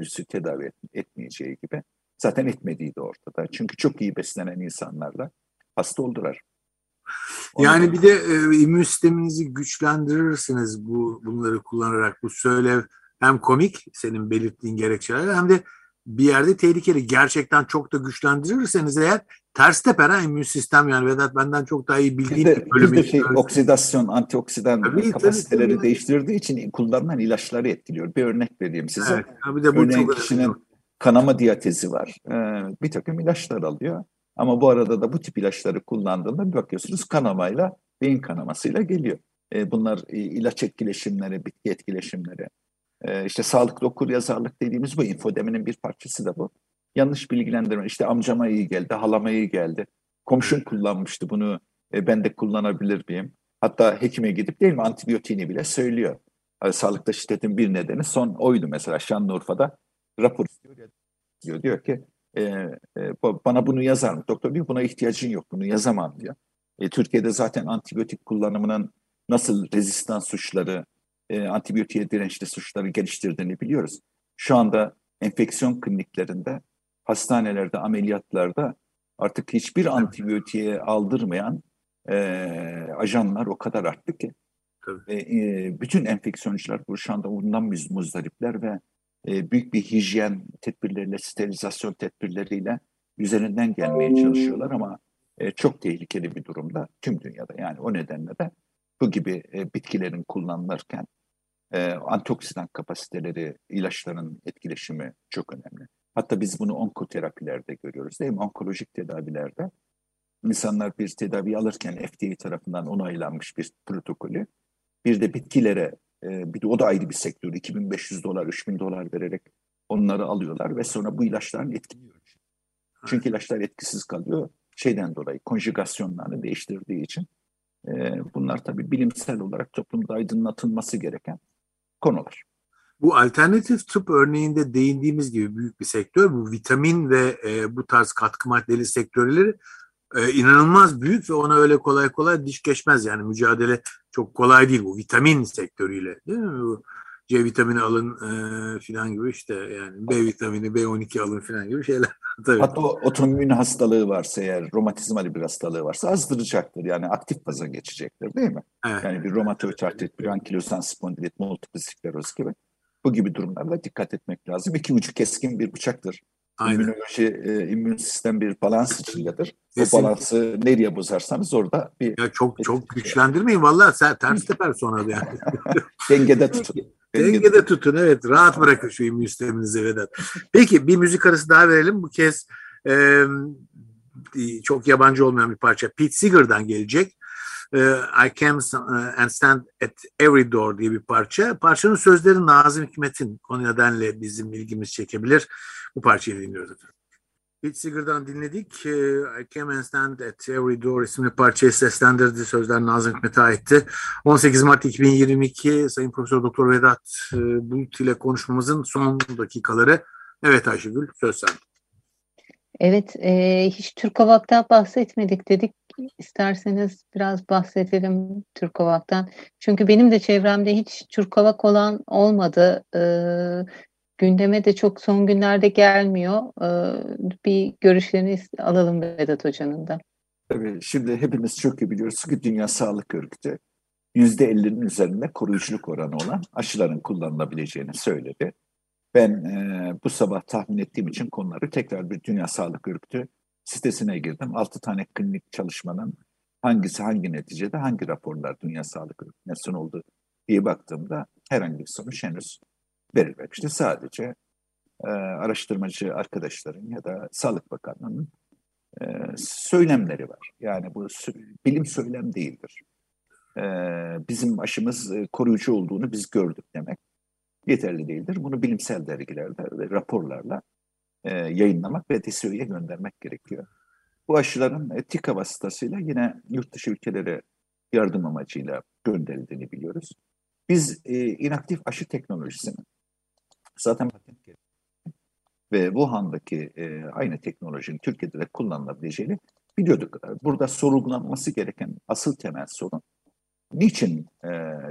virüsü tedavi et, etmeyeceği gibi zaten etmediği de ortada. Çünkü çok iyi beslenen insanlarla hasta oldular. Yani bir de e, immün sisteminizi güçlendirirsiniz bu bunları kullanarak. Bu söylev hem komik senin belirttiğin gerekçeler hem de bir yerde tehlikeli. Gerçekten çok da güçlendirirseniz eğer ters teper ha immün sistem yani Vedat benden çok daha iyi bildiğim bir bölümü. Şey, oksidasyon, antioksidan tabii, kapasiteleri tabii, değiştirdiği için kullanılan ilaçları etkiliyor. Bir örnek vereyim size. Evet, tabii de bu Örneğin çok kişinin önemli. kanama diyatezi var. Ee, bir takım ilaçlar alıyor. Ama bu arada da bu tip ilaçları kullandığında bir bakıyorsunuz kanamayla, beyin kanamasıyla geliyor. Ee, bunlar e, ilaç etkileşimleri, bitki etkileşimleri. Ee, işte sağlıklı okur yazarlık dediğimiz bu infodeminin bir parçası da bu yanlış bilgilendirme. İşte amcama iyi geldi, halama iyi geldi. Komşum kullanmıştı bunu, e, ben de kullanabilir miyim? Hatta hekime gidip değil mi antibiyotiğini bile söylüyor. Yani sağlıkta şiddetin bir nedeni son oydu mesela Şanlıurfa'da rapor diyor. Diyor ki e, e, bana bunu yazar mı? Doktor diyor buna ihtiyacın yok, bunu yazamam diyor. E, Türkiye'de zaten antibiyotik kullanımının nasıl rezistans suçları, e, antibiyotiğe dirençli suçları geliştirdiğini biliyoruz. Şu anda enfeksiyon kliniklerinde hastanelerde, ameliyatlarda artık hiçbir antibiyotiğe aldırmayan e, ajanlar o kadar arttı ki. Ve, e, bütün enfeksiyoncular bu şu anda bundan muzdaripler ve e, büyük bir hijyen tedbirleriyle, sterilizasyon tedbirleriyle üzerinden gelmeye çalışıyorlar ama e, çok tehlikeli bir durumda tüm dünyada. Yani o nedenle de bu gibi e, bitkilerin kullanılırken e, antioksidan kapasiteleri, ilaçların etkileşimi çok önemli. Hatta biz bunu onkoterapilerde görüyoruz değil mi? Onkolojik tedavilerde insanlar bir tedavi alırken FDA tarafından onaylanmış bir protokolü bir de bitkilere e, bir de o da ayrı bir sektör 2500 dolar 3000 dolar vererek onları alıyorlar ve sonra bu ilaçların etkiliyor. Çünkü ilaçlar etkisiz kalıyor şeyden dolayı konjugasyonlarını değiştirdiği için e, bunlar tabii bilimsel olarak toplumda aydınlatılması gereken konular. Bu alternatif tıp örneğinde değindiğimiz gibi büyük bir sektör. Bu vitamin ve e, bu tarz katkı maddeli sektörleri e, inanılmaz büyük ve ona öyle kolay kolay diş geçmez. Yani mücadele çok kolay değil bu vitamin sektörüyle değil mi? Bu C vitamini alın e, filan gibi işte yani B vitamini, B12 alın filan gibi şeyler. Tabii. Hatta otoimmün hastalığı varsa eğer, romatizmal bir hastalığı varsa azdıracaktır. Yani aktif faza geçecektir değil mi? Evet. Yani bir romatoid artrit, bir ankilosan spondilit, multiple skleroz gibi. Bu gibi durumlarda dikkat etmek lazım. İki ucu keskin bir bıçaktır. Aynen. İmmünoloji, e, immün sistem bir balans içindedir. Kesinlikle. O balansı nereye bozarsanız orada bir... Ya çok çok güçlendirmeyin vallahi sen ters teper sonra yani. Dengede tutun. Dengede tutun evet. Rahat bırakın şu immün sisteminizi Vedat. Peki bir müzik arası daha verelim. Bu kez e, çok yabancı olmayan bir parça. Pete Seeger'dan gelecek. I Came and Stand at Every Door diye bir parça. Parçanın sözleri Nazım Hikmet'in. O nedenle bizim ilgimiz çekebilir. Bu parçayı dinliyoruz efendim. Pete Seeger'dan dinledik. E, I Came and Stand at Every Door isimli parçayı seslendirdi. Sözler Nazım Hikmet'e aitti. 18 Mart 2022 Sayın Profesör Doktor Vedat e, Bulut ile konuşmamızın son dakikaları. Evet Ayşegül söz sende. Evet, e, hiç Türk Havak'tan bahsetmedik dedik. İsterseniz biraz bahsedelim Türk Havak'tan. Çünkü benim de çevremde hiç Türk Havak olan olmadı. E, gündeme de çok son günlerde gelmiyor. E, bir görüşlerini alalım Vedat Hoca'nın da. Tabii şimdi hepimiz çok iyi biliyoruz ki Dünya Sağlık Örgütü %50'nin üzerinde koruyuculuk oranı olan aşıların kullanılabileceğini söyledi. Ben e, bu sabah tahmin ettiğim için konuları tekrar bir Dünya Sağlık Örgütü sitesine girdim. 6 tane klinik çalışmanın hangisi hangi neticede hangi raporlar Dünya Sağlık Örgütü'ne sunuldu diye baktığımda herhangi bir sonuç henüz verilmemişti. Sadece e, araştırmacı arkadaşların ya da Sağlık Bakanlığı'nın e, söylemleri var. Yani bu bilim söylem değildir. E, bizim aşımız e, koruyucu olduğunu biz gördük demek yeterli değildir. Bunu bilimsel dergilerde ve raporlarla e, yayınlamak ve DSO'ya göndermek gerekiyor. Bu aşıların e, TİKA vasıtasıyla yine yurt dışı ülkelere yardım amacıyla gönderildiğini biliyoruz. Biz e, inaktif aşı teknolojisini zaten patent ve Wuhan'daki e, aynı teknolojinin Türkiye'de de kullanılabileceğini biliyorduk. Burada sorgulanması gereken asıl temel sorun niçin e,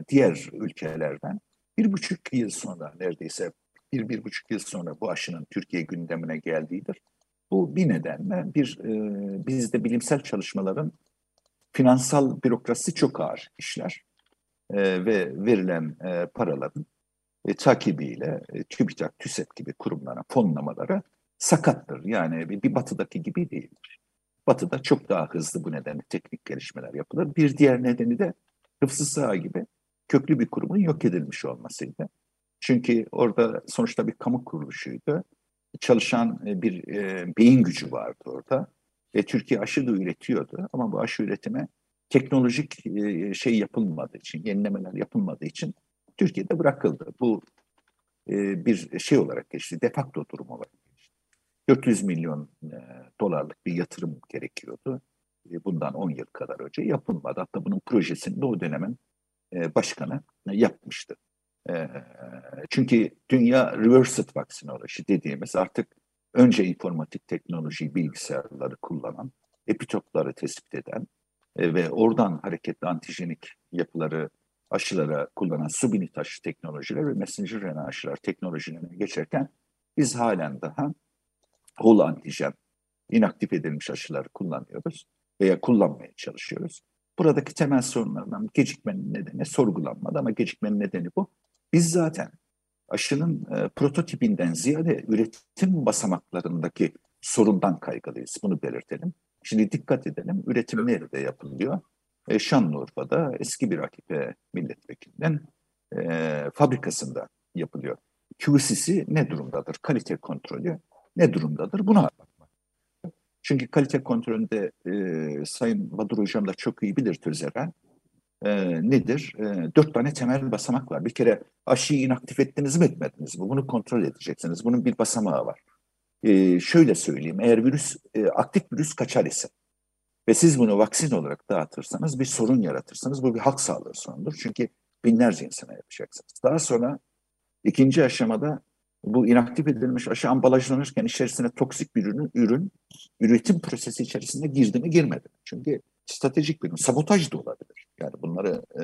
diğer ülkelerden bir buçuk yıl sonra neredeyse bir, bir buçuk yıl sonra bu aşının Türkiye gündemine geldiğidir. Bu bir nedenle bir e, bizde bilimsel çalışmaların finansal bürokrasi çok ağır işler e, ve verilen e, paraların e, takibiyle e, TÜBİTAK, TÜSEP gibi kurumların fonlamaları sakattır. Yani bir, bir batıdaki gibi değildir. Batıda çok daha hızlı bu nedenle teknik gelişmeler yapılır. Bir diğer nedeni de hıfzı saha gibi köklü bir kurumun yok edilmiş olmasıydı. Çünkü orada sonuçta bir kamu kuruluşuydu. Çalışan e, bir e, beyin gücü vardı orada. Ve Türkiye aşı da üretiyordu ama bu aşı üretime teknolojik e, şey yapılmadığı için, yenilemeler yapılmadığı için Türkiye'de bırakıldı. Bu e, bir şey olarak geçti, defakto durum olarak geçti. 400 milyon e, dolarlık bir yatırım gerekiyordu. E, bundan 10 yıl kadar önce yapılmadı. Hatta bunun projesini de o dönemin e, başkanı yapmıştı. E, çünkü dünya reversed vaksinoloji dediğimiz artık önce informatik teknoloji bilgisayarları kullanan, epitopları tespit eden e, ve oradan hareketli antijenik yapıları aşılara kullanan subunit aşı teknolojiler ve messenger RNA aşılar teknolojilerine geçerken biz halen daha whole antijen inaktif edilmiş aşıları kullanıyoruz veya kullanmaya çalışıyoruz. Buradaki temel sorunlardan gecikmenin nedeni sorgulanmadı ama gecikmenin nedeni bu. Biz zaten aşının e, prototipinden ziyade üretim basamaklarındaki sorundan kaygılıyız. Bunu belirtelim. Şimdi dikkat edelim. Üretim nerede yapılıyor? E, Şanlıurfa'da eski bir AKP milletvekilinin e, fabrikasında yapılıyor. QC'si ne durumdadır? Kalite kontrolü ne durumdadır? Buna bakmak. Çünkü kalite kontrolünde e, Sayın Badur Hocam da çok iyi bilir Tözeren. E, nedir? E, dört tane temel basamak var. Bir kere aşıyı inaktif ettiniz mi etmediniz mi? Bunu kontrol edeceksiniz. Bunun bir basamağı var. E, şöyle söyleyeyim. Eğer virüs, e, aktif virüs kaçar ise ve siz bunu vaksin olarak dağıtırsanız bir sorun yaratırsınız. Bu bir halk sağlığı sorunudur. Çünkü binlerce insana yapacaksınız. Daha sonra ikinci aşamada bu inaktif edilmiş aşı ambalajlanırken içerisine toksik bir ürün, ürün üretim prosesi içerisinde girdi mi girmedi mi? Çünkü stratejik bir sabotaj da olabilir. Yani bunları e,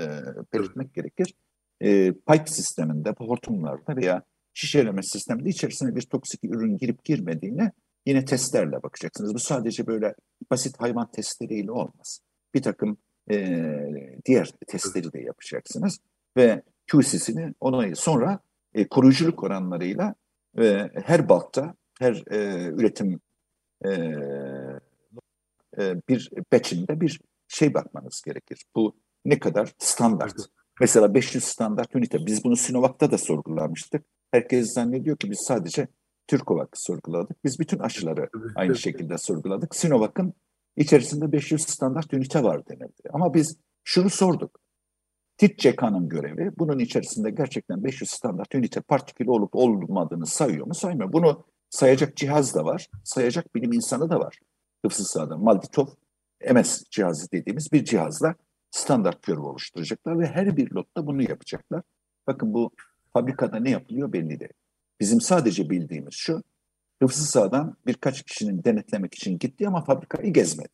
belirtmek gerekir. E, pipe sisteminde, hortumlarda veya şişeleme sisteminde içerisine bir toksik ürün girip girmediğine yine testlerle bakacaksınız. Bu sadece böyle basit hayvan testleriyle olmaz. Bir takım e, diğer testleri de yapacaksınız ve QC'sini onayı sonra e, koruyuculuk oranlarıyla e, her balkta, her e, üretim e, e, bir batch'inde bir şey bakmanız gerekir. Bu ne kadar standart. Mesela 500 standart ünite. Biz bunu Sinovac'ta da sorgulamıştık. Herkes zannediyor ki biz sadece Türkovak sorguladık. Biz bütün aşıları aynı şekilde sorguladık. Sinovac'ın içerisinde 500 standart ünite var denildi. Ama biz şunu sorduk. TİTCK'nın görevi bunun içerisinde gerçekten 500 standart ünite partikül olup olmadığını sayıyor mu saymıyor. Bunu sayacak cihaz da var, sayacak bilim insanı da var. Hıfzı sahada Malditov MS cihazı dediğimiz bir cihazla standart curve oluşturacaklar ve her bir lotta bunu yapacaklar. Bakın bu fabrikada ne yapılıyor belli değil. Bizim sadece bildiğimiz şu, hıfzı sahadan birkaç kişinin denetlemek için gitti ama fabrikayı gezmedi.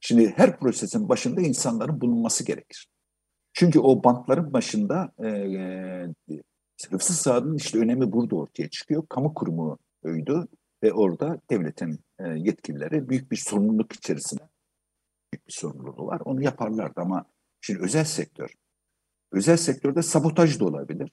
Şimdi her prosesin başında insanların bulunması gerekir. Çünkü o bankların başında e, e, hıfzı sahanın işte önemi burada ortaya çıkıyor. Kamu kurumuydu ve orada devletin e, yetkilileri büyük bir sorumluluk içerisinde bir sorumluluğu var. Onu yaparlardı ama şimdi özel sektör, özel sektörde sabotaj da olabilir.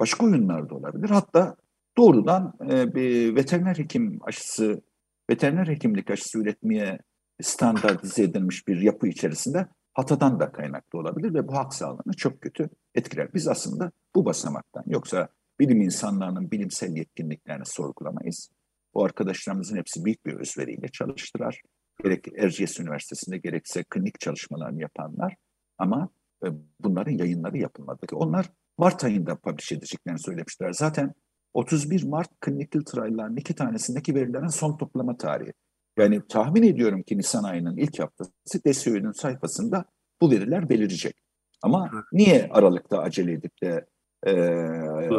Başka oyunlar da olabilir. Hatta doğrudan e, bir veteriner hekim aşısı, veteriner hekimlik aşısı üretmeye standartize edilmiş bir yapı içerisinde hatadan da kaynaklı olabilir ve bu hak sağlığını çok kötü etkiler. Biz aslında bu basamaktan yoksa bilim insanlarının bilimsel yetkinliklerini sorgulamayız. Bu arkadaşlarımızın hepsi büyük bir özveriyle çalıştılar. Gerek Erciyes Üniversitesi'nde gerekse klinik çalışmalarını yapanlar ama e, bunların yayınları yapılmadı. Onlar Mart ayında publish edeceklerini söylemişler. Zaten 31 Mart clinical trial'ların iki tanesindeki verilerin son toplama tarihi. Yani tahmin ediyorum ki Nisan ayının ilk haftası DSÖ'nün sayfasında bu veriler belirecek. Ama niye Aralık'ta acele edip de e,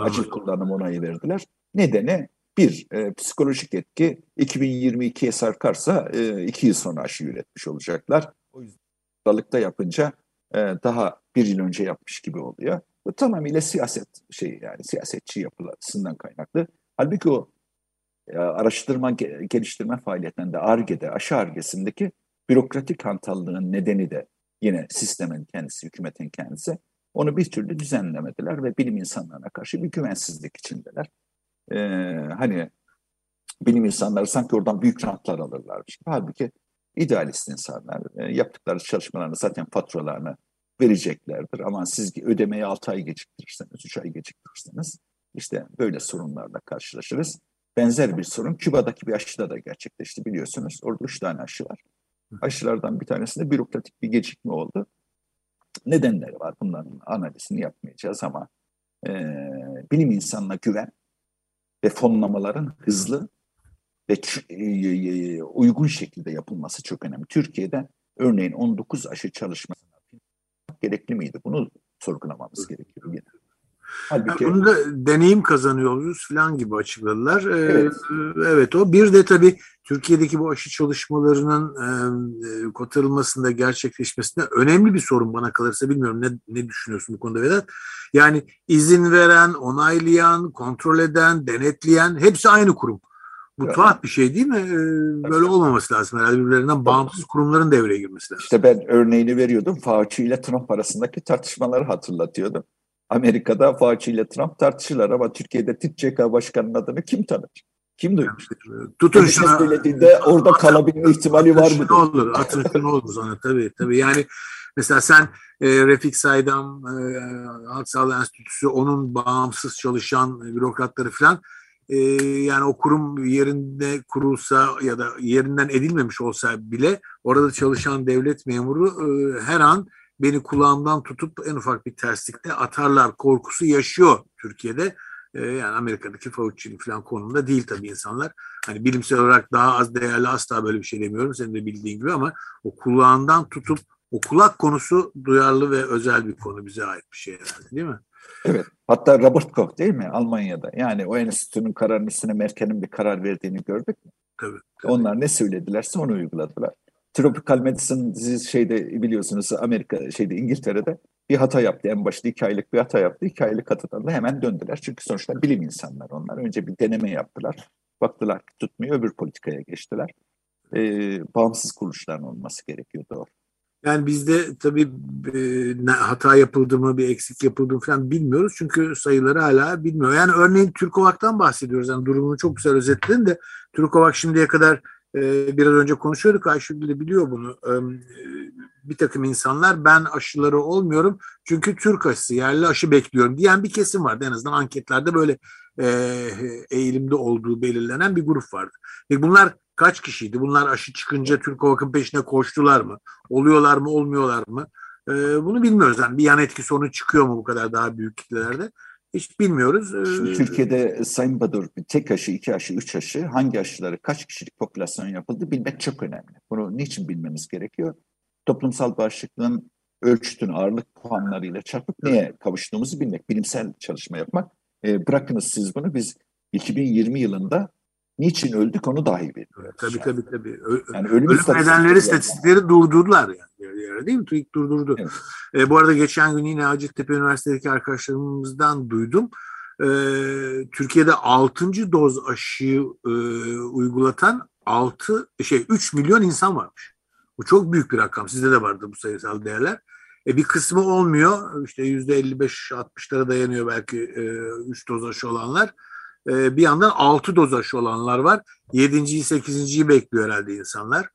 acil kullanım onayı verdiler? Nedeni bir, e, psikolojik etki 2022'ye sarkarsa e, iki yıl sonra aşı üretmiş olacaklar. O yüzden Aralık'ta yapınca e, daha bir yıl önce yapmış gibi oluyor. Bu tamamıyla siyaset şey yani siyasetçi yapısından kaynaklı. Halbuki o e, araştırma geliştirme faaliyetlerinde ARGE'de, aşı ARGE'sindeki bürokratik hantallığın nedeni de yine sistemin kendisi, hükümetin kendisi. Onu bir türlü düzenlemediler ve bilim insanlarına karşı bir güvensizlik içindeler. Ee, hani bilim insanları sanki oradan büyük rantlar alırlarmış. Halbuki idealist insanlar e, yaptıkları çalışmalarını zaten faturalarını vereceklerdir. Ama siz ödemeyi 6 ay geciktirirseniz, 3 ay geciktirirseniz işte böyle sorunlarla karşılaşırız. Benzer bir sorun Küba'daki bir aşıda da gerçekleşti biliyorsunuz. Orada 3 tane aşı var. Aşılardan bir tanesinde bürokratik bir gecikme oldu. Nedenleri var. Bunların analizini yapmayacağız ama e, bilim insanına güven ve fonlamaların hızlı ve e, uygun şekilde yapılması çok önemli. Türkiye'de örneğin 19 aşı çalışması gerekli miydi? Bunu sorgulamamız gerekiyor. Yine. Halbuki... Yani bunu da deneyim kazanıyoruz falan gibi açıkladılar. Ee, evet. evet o. Bir de tabii Türkiye'deki bu aşı çalışmalarının e, kotarılmasında, gerçekleşmesinde önemli bir sorun bana kalırsa bilmiyorum ne, ne düşünüyorsun bu konuda Vedat? Yani izin veren, onaylayan, kontrol eden, denetleyen hepsi aynı kurum. Bu tuhaf bir şey değil mi? Ee, böyle olmaması lazım herhalde birbirlerinden bağımsız kurumların devreye girmesi lazım. İşte ben örneğini veriyordum. Fauci ile Trump arasındaki tartışmaları hatırlatıyordum. Amerika'da Fauci ile Trump tartışırlar ama Türkiye'de TİTÇK başkanının adını kim tanır? Kim duymuş? Tutun şuna. Söylediğinde orada kalabilme ihtimali var mı? Ne olur, atın ne olur sana tabii. tabii. Yani mesela sen e, Refik Saydam, e, Halk Sağlığı Enstitüsü, onun bağımsız çalışan bürokratları falan e, yani o kurum yerinde kurulsa ya da yerinden edilmemiş olsa bile orada çalışan devlet memuru e, her an beni kulağımdan tutup en ufak bir terslikte atarlar korkusu yaşıyor Türkiye'de. Ee, yani Amerika'daki Fauci'nin falan konumunda değil tabii insanlar. Hani bilimsel olarak daha az değerli asla böyle bir şey demiyorum senin de bildiğin gibi ama o kulağından tutup o kulak konusu duyarlı ve özel bir konu bize ait bir şey herhalde değil mi? Evet. Hatta Robert Koch değil mi Almanya'da? Yani o enstitünün kararının üstüne Merkel'in bir karar verdiğini gördük mü? Tabii, tabii. Onlar ne söyledilerse onu uyguladılar. Tropical Medicine siz şeyde biliyorsunuz Amerika şeyde İngiltere'de bir hata yaptı. En başta iki aylık bir hata yaptı. İki aylık hatadan da hemen döndüler. Çünkü sonuçta bilim insanlar onlar. Önce bir deneme yaptılar. Baktılar ki tutmuyor öbür politikaya geçtiler. Ee, bağımsız kuruluşların olması gerekiyor doğru. Yani bizde tabii e, hata yapıldı mı, bir eksik yapıldı mı falan bilmiyoruz. Çünkü sayıları hala bilmiyor. Yani örneğin Türkovak'tan bahsediyoruz. Yani durumunu çok güzel özetledin de Türkovak şimdiye kadar ee, biraz önce konuşuyorduk Ayşegül de biliyor bunu. Ee, bir takım insanlar ben aşıları olmuyorum çünkü Türk aşısı yerli aşı bekliyorum diyen bir kesim vardı. En azından anketlerde böyle e, eğilimde olduğu belirlenen bir grup vardı. Ve bunlar kaç kişiydi? Bunlar aşı çıkınca Türk Ovak'ın peşine koştular mı? Oluyorlar mı olmuyorlar mı? Ee, bunu bilmiyoruz. Yani bir yan etki sonu çıkıyor mu bu kadar daha büyük kitlelerde? Hiç bilmiyoruz. Şimdi ee, Türkiye'de Sayın Badur tek aşı, iki aşı, üç aşı hangi aşıları kaç kişilik popülasyon yapıldı bilmek çok önemli. Bunu niçin bilmemiz gerekiyor? Toplumsal bağışıklığın ölçütün ağırlık puanlarıyla çarpıp neye kavuştuğumuzu bilmek, bilimsel çalışma yapmak. E, bırakınız siz bunu biz 2020 yılında niçin öldük onu dahi bilmiyoruz. Tabii tabii tabii. Ö yani ölüm, ölüm nedenleri istatistikleri durdurdular yani. yani değil mi? TÜİK durdurdu. Evet. E, bu arada geçen gün yine Hacettepe Üniversitesi'ndeki arkadaşlarımızdan duydum. E, Türkiye'de 6. doz aşıyı e, uygulatan 6 şey 3 milyon insan varmış. Bu çok büyük bir rakam. Sizde de vardı bu sayısal değerler. E bir kısmı olmuyor. İşte yüzde 55-60'lara dayanıyor belki e, 3 doz aşı olanlar. E, bir yandan 6 doz aşı olanlar var. 7.yi 8.yi bekliyor herhalde insanlar.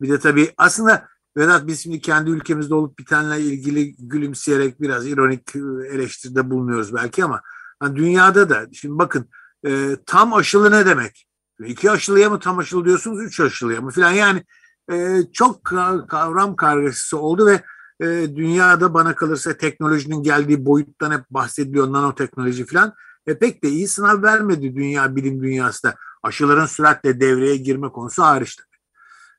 Bir de tabii aslında Vedat biz şimdi kendi ülkemizde olup bitenle ilgili gülümseyerek biraz ironik e, eleştiride bulunuyoruz belki ama hani dünyada da şimdi bakın e, tam aşılı ne demek? İki aşılıya mı tam aşılı diyorsunuz, üç aşılıya mı falan yani e, çok kavram kargaşası oldu ve e, dünyada bana kalırsa teknolojinin geldiği boyuttan hep bahsediliyor nanoteknoloji falan. E, pek de iyi sınav vermedi dünya bilim dünyası da. Aşıların süratle devreye girme konusu hariç.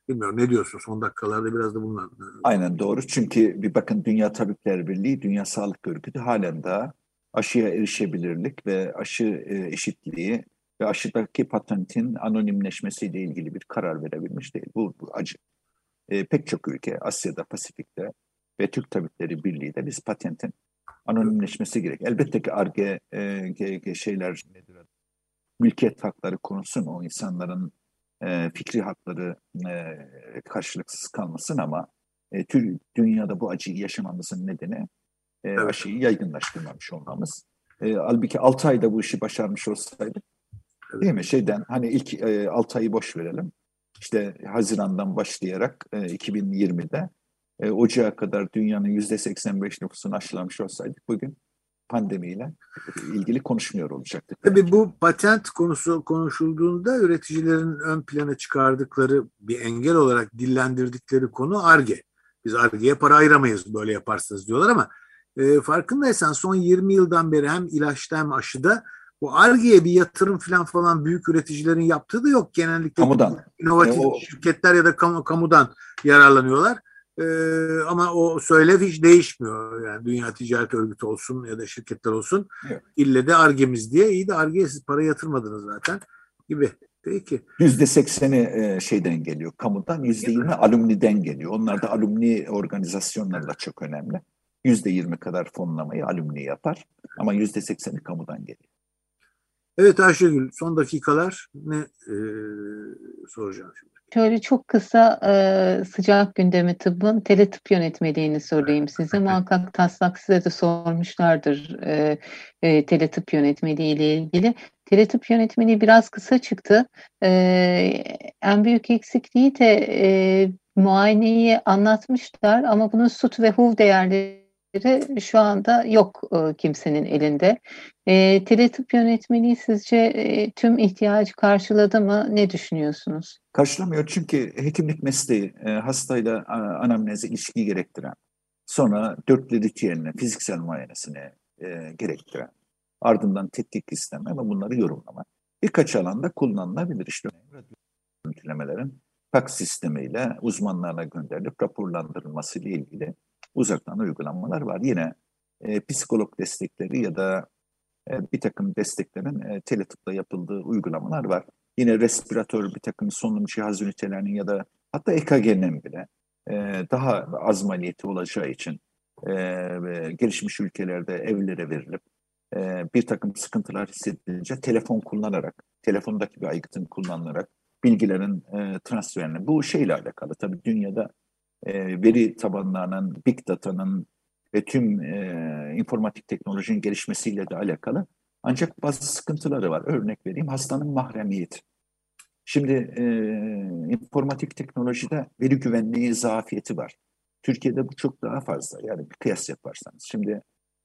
Bilmiyorum ne diyorsun son dakikalarda biraz da bunlar. Aynen doğru çünkü bir bakın Dünya Tabipler Birliği, Dünya Sağlık Örgütü halen daha aşıya erişebilirlik ve aşı e, eşitliği ve aşıdaki patentin anonimleşmesiyle ilgili bir karar verebilmiş değil. Bu, bu acı. E, pek çok ülke Asya'da, Pasifik'te ve Türk Tabipleri Birliği de biz patentin anonimleşmesi gerek. Elbette ki ARGE e, şeyler nedir? Mülkiyet hakları konusun o insanların e, fikri hakları e, karşılıksız kalmasın ama e, tür, dünyada bu acıyı yaşamamızın nedeni e, evet. aşıyı yaygınlaştırmamış olmamız. E, halbuki 6 ayda bu işi başarmış olsaydı evet. değil mi? Şeyden hani ilk e, 6 ayı boş verelim. İşte Haziran'dan başlayarak e, 2020'de e, Ocağa kadar dünyanın yüzde 85 nüfusunu aşılamış olsaydık bugün pandemiyle ilgili konuşmuyor olacaktık. Tabii bu patent konusu konuşulduğunda üreticilerin ön plana çıkardıkları bir engel olarak dillendirdikleri konu ARGE. Biz ARGE'ye para ayıramayız böyle yaparsanız diyorlar ama e, farkındaysan son 20 yıldan beri hem ilaçta hem aşıda bu ARGE'ye bir yatırım falan falan büyük üreticilerin yaptığı da yok. Genellikle kamudan. inovatif e, o... şirketler ya da kamu, kamudan yararlanıyorlar. Ee, ama o söylev hiç değişmiyor. Yani Dünya Ticaret Örgütü olsun ya da şirketler olsun. Evet. İlle de argemiz diye. iyi de argeye siz para yatırmadınız zaten gibi. Peki. Yüzde sekseni e, şeyden geliyor, kamudan. Yüzde yirmi alumniden geliyor. Onlar da alumni organizasyonlarla çok önemli. Yüzde yirmi kadar fonlamayı alumni yapar. Ama yüzde sekseni kamudan geliyor. Evet Ayşegül, son dakikalar ne e, soracağım şimdi? Şöyle çok kısa e, sıcak gündemi tıbbın teletıp yönetmeliğini sorayım size. Muhakkak taslak size de sormuşlardır e, e, teletıp yönetmeliği ile ilgili. Teletıp yönetmeliği biraz kısa çıktı. E, en büyük eksikliği de e, muayeneyi anlatmışlar ama bunun SUT ve HUV değerleri şu anda yok e, kimsenin elinde. E, teletıp yönetmeliği sizce e, tüm ihtiyacı karşıladı mı? Ne düşünüyorsunuz? Karşılamıyor çünkü hekimlik mesleği e, hastayla anamneze ilişki gerektiren, sonra dörtlü ritüeline, fiziksel muayenesine e, gerektiren, ardından tetkik isteme ve bunları yorumlama. Birkaç alanda kullanılabilir işte görüntülemelerin PAK sistemiyle uzmanlarına gönderilip raporlandırılması ile ilgili uzaktan uygulamalar var. Yine e, psikolog destekleri ya da e, bir takım desteklerin e, teletıpla yapıldığı uygulamalar var. Yine respiratör bir takım solunum cihaz ünitelerinin ya da hatta EKG'nin bile e, daha az maliyeti olacağı için e, gelişmiş ülkelerde evlere verilip e, bir takım sıkıntılar hissedilince telefon kullanarak, telefondaki bir aygıtın kullanılarak bilgilerin e, transferini bu şeyle alakalı. Tabii dünyada e, veri tabanlarının, big data'nın ve tüm e, informatik teknolojinin gelişmesiyle de alakalı. Ancak bazı sıkıntıları var. Örnek vereyim, hastanın mahremiyeti. Şimdi e, informatik teknolojide veri güvenliği zafiyeti var. Türkiye'de bu çok daha fazla. Yani bir kıyas yaparsanız. Şimdi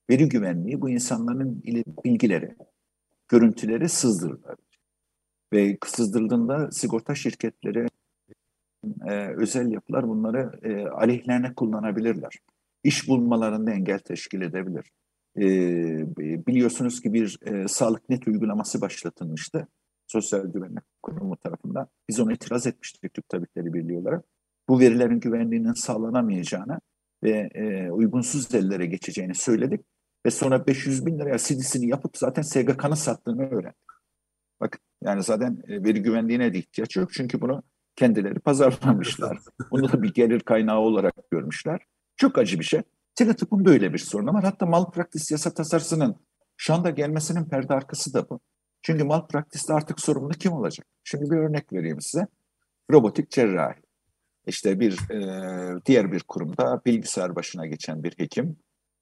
veri güvenliği bu insanların bilgileri, görüntüleri sızdırılır. Ve sızdırıldığında sigorta şirketleri e, özel yapılar bunları e, aleyhlerine kullanabilirler. İş bulmalarında engel teşkil edebilir. E, biliyorsunuz ki bir e, sağlık net uygulaması başlatılmıştı. Sosyal Güvenlik Kurumu tarafından. Biz ona itiraz etmiştik Türk Tabipleri Birliği olarak. Bu verilerin güvenliğinin sağlanamayacağını ve e, uygunsuz ellere geçeceğini söyledik. Ve sonra 500 bin liraya CD'sini yapıp zaten SGK'nın sattığını öğrendik. Bak yani zaten e, veri güvenliğine de ihtiyaç yok. Çünkü bunu kendileri pazarlamışlar. Bunu da bir gelir kaynağı olarak görmüşler. Çok acı bir şey. Teletıp'ın böyle bir sorunu var. Hatta malpraktis yasa tasarısının şu anda gelmesinin perde arkası da bu. Çünkü malpraktiste artık sorumlu kim olacak? Şimdi bir örnek vereyim size. Robotik cerrahi. işte bir e, diğer bir kurumda bilgisayar başına geçen bir hekim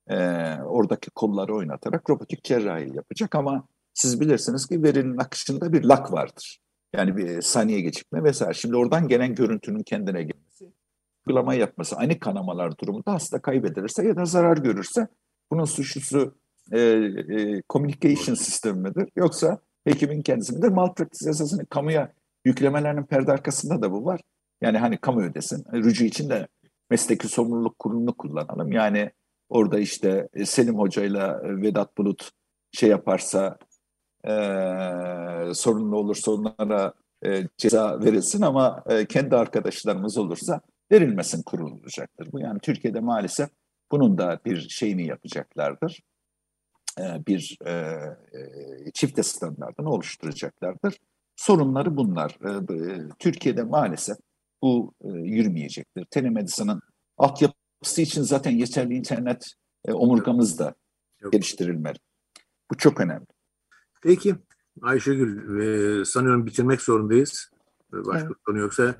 e, oradaki kolları oynatarak robotik cerrahi yapacak ama siz bilirsiniz ki verinin akışında bir lak vardır. Yani bir saniye gecikme vesaire. Şimdi oradan gelen görüntünün kendine gelmesi, uygulama yapması, ani kanamalar durumunda hasta kaybedilirse ya da zarar görürse bunun suçlusu e, e, communication sistemi midir? Yoksa hekimin kendisi midir? Malpraktis esasını kamuya yüklemelerinin perde arkasında da bu var. Yani hani kamu ödesin. Rücu için de mesleki sorumluluk kurulunu kullanalım. Yani orada işte e, Selim Hoca ile Vedat Bulut şey yaparsa e, sorunlu olursa onlara e, ceza verilsin ama e, kendi arkadaşlarımız olursa verilmesin kurulacaktır. Bu yani Türkiye'de maalesef bunun da bir şeyini yapacaklardır. E, bir e, e, çifte standartını oluşturacaklardır. Sorunları bunlar. E, e, Türkiye'de maalesef bu e, yürümeyecektir. Telemedicine'ın altyapısı için zaten yeterli internet e, omurgamız da geliştirilmeli. Bu çok önemli. Peki Ayşegül e, sanıyorum bitirmek zorundayız. Başka evet. konu yoksa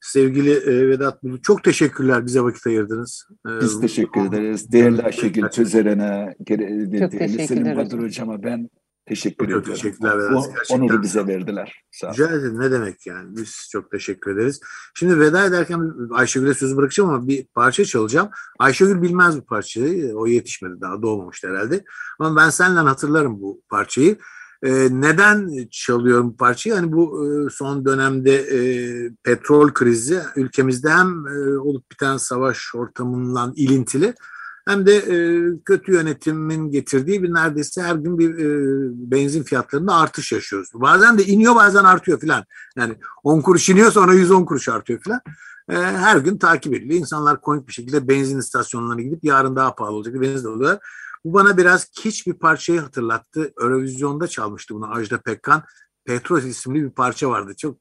sevgili e, Vedat Bulut çok teşekkürler bize vakit ayırdınız. E, Biz teşekkür ederiz. Değerli Ayşegül Çözeren'e, değerli Selim Badur Hocam'a ben Teşekkür çok ediyorum. teşekkürler. O, onuru bize verdiler. Sağ Rica ederim. Ne demek yani. Biz çok teşekkür ederiz. Şimdi veda ederken Ayşegül'e söz bırakacağım ama bir parça çalacağım. Ayşegül bilmez bu parçayı. O yetişmedi daha doğmamıştı herhalde. Ama ben senden hatırlarım bu parçayı. Ee, neden çalıyorum bu parçayı? Hani bu e, son dönemde e, petrol krizi ülkemizde hem e, olup biten savaş ortamından ilintili hem de e, kötü yönetimin getirdiği bir neredeyse her gün bir e, benzin fiyatlarında artış yaşıyoruz. Bazen de iniyor bazen artıyor filan. Yani 10 kuruş iniyor sonra 110 kuruş artıyor filan. E, her gün takip ediliyor. İnsanlar komik bir şekilde benzin istasyonlarına gidip yarın daha pahalı olacak benzin alıyorlar. Bu bana biraz kiç bir parçayı hatırlattı. Eurovizyonda çalmıştı bunu Ajda Pekkan. Petrol isimli bir parça vardı. Çok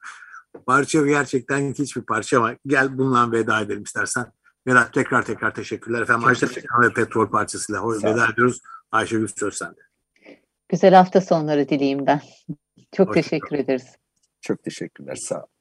parça gerçekten kiç bir parça ama gel bununla veda edelim istersen. Vedat tekrar tekrar teşekkürler. Efendim Ayşe ve Petrol Partisi'yle veda ediyoruz. Ayşegül söz sende. Güzel hafta sonları dileyim ben. Çok Hoşçakalın. teşekkür ederiz. Çok teşekkürler. Sağ olun.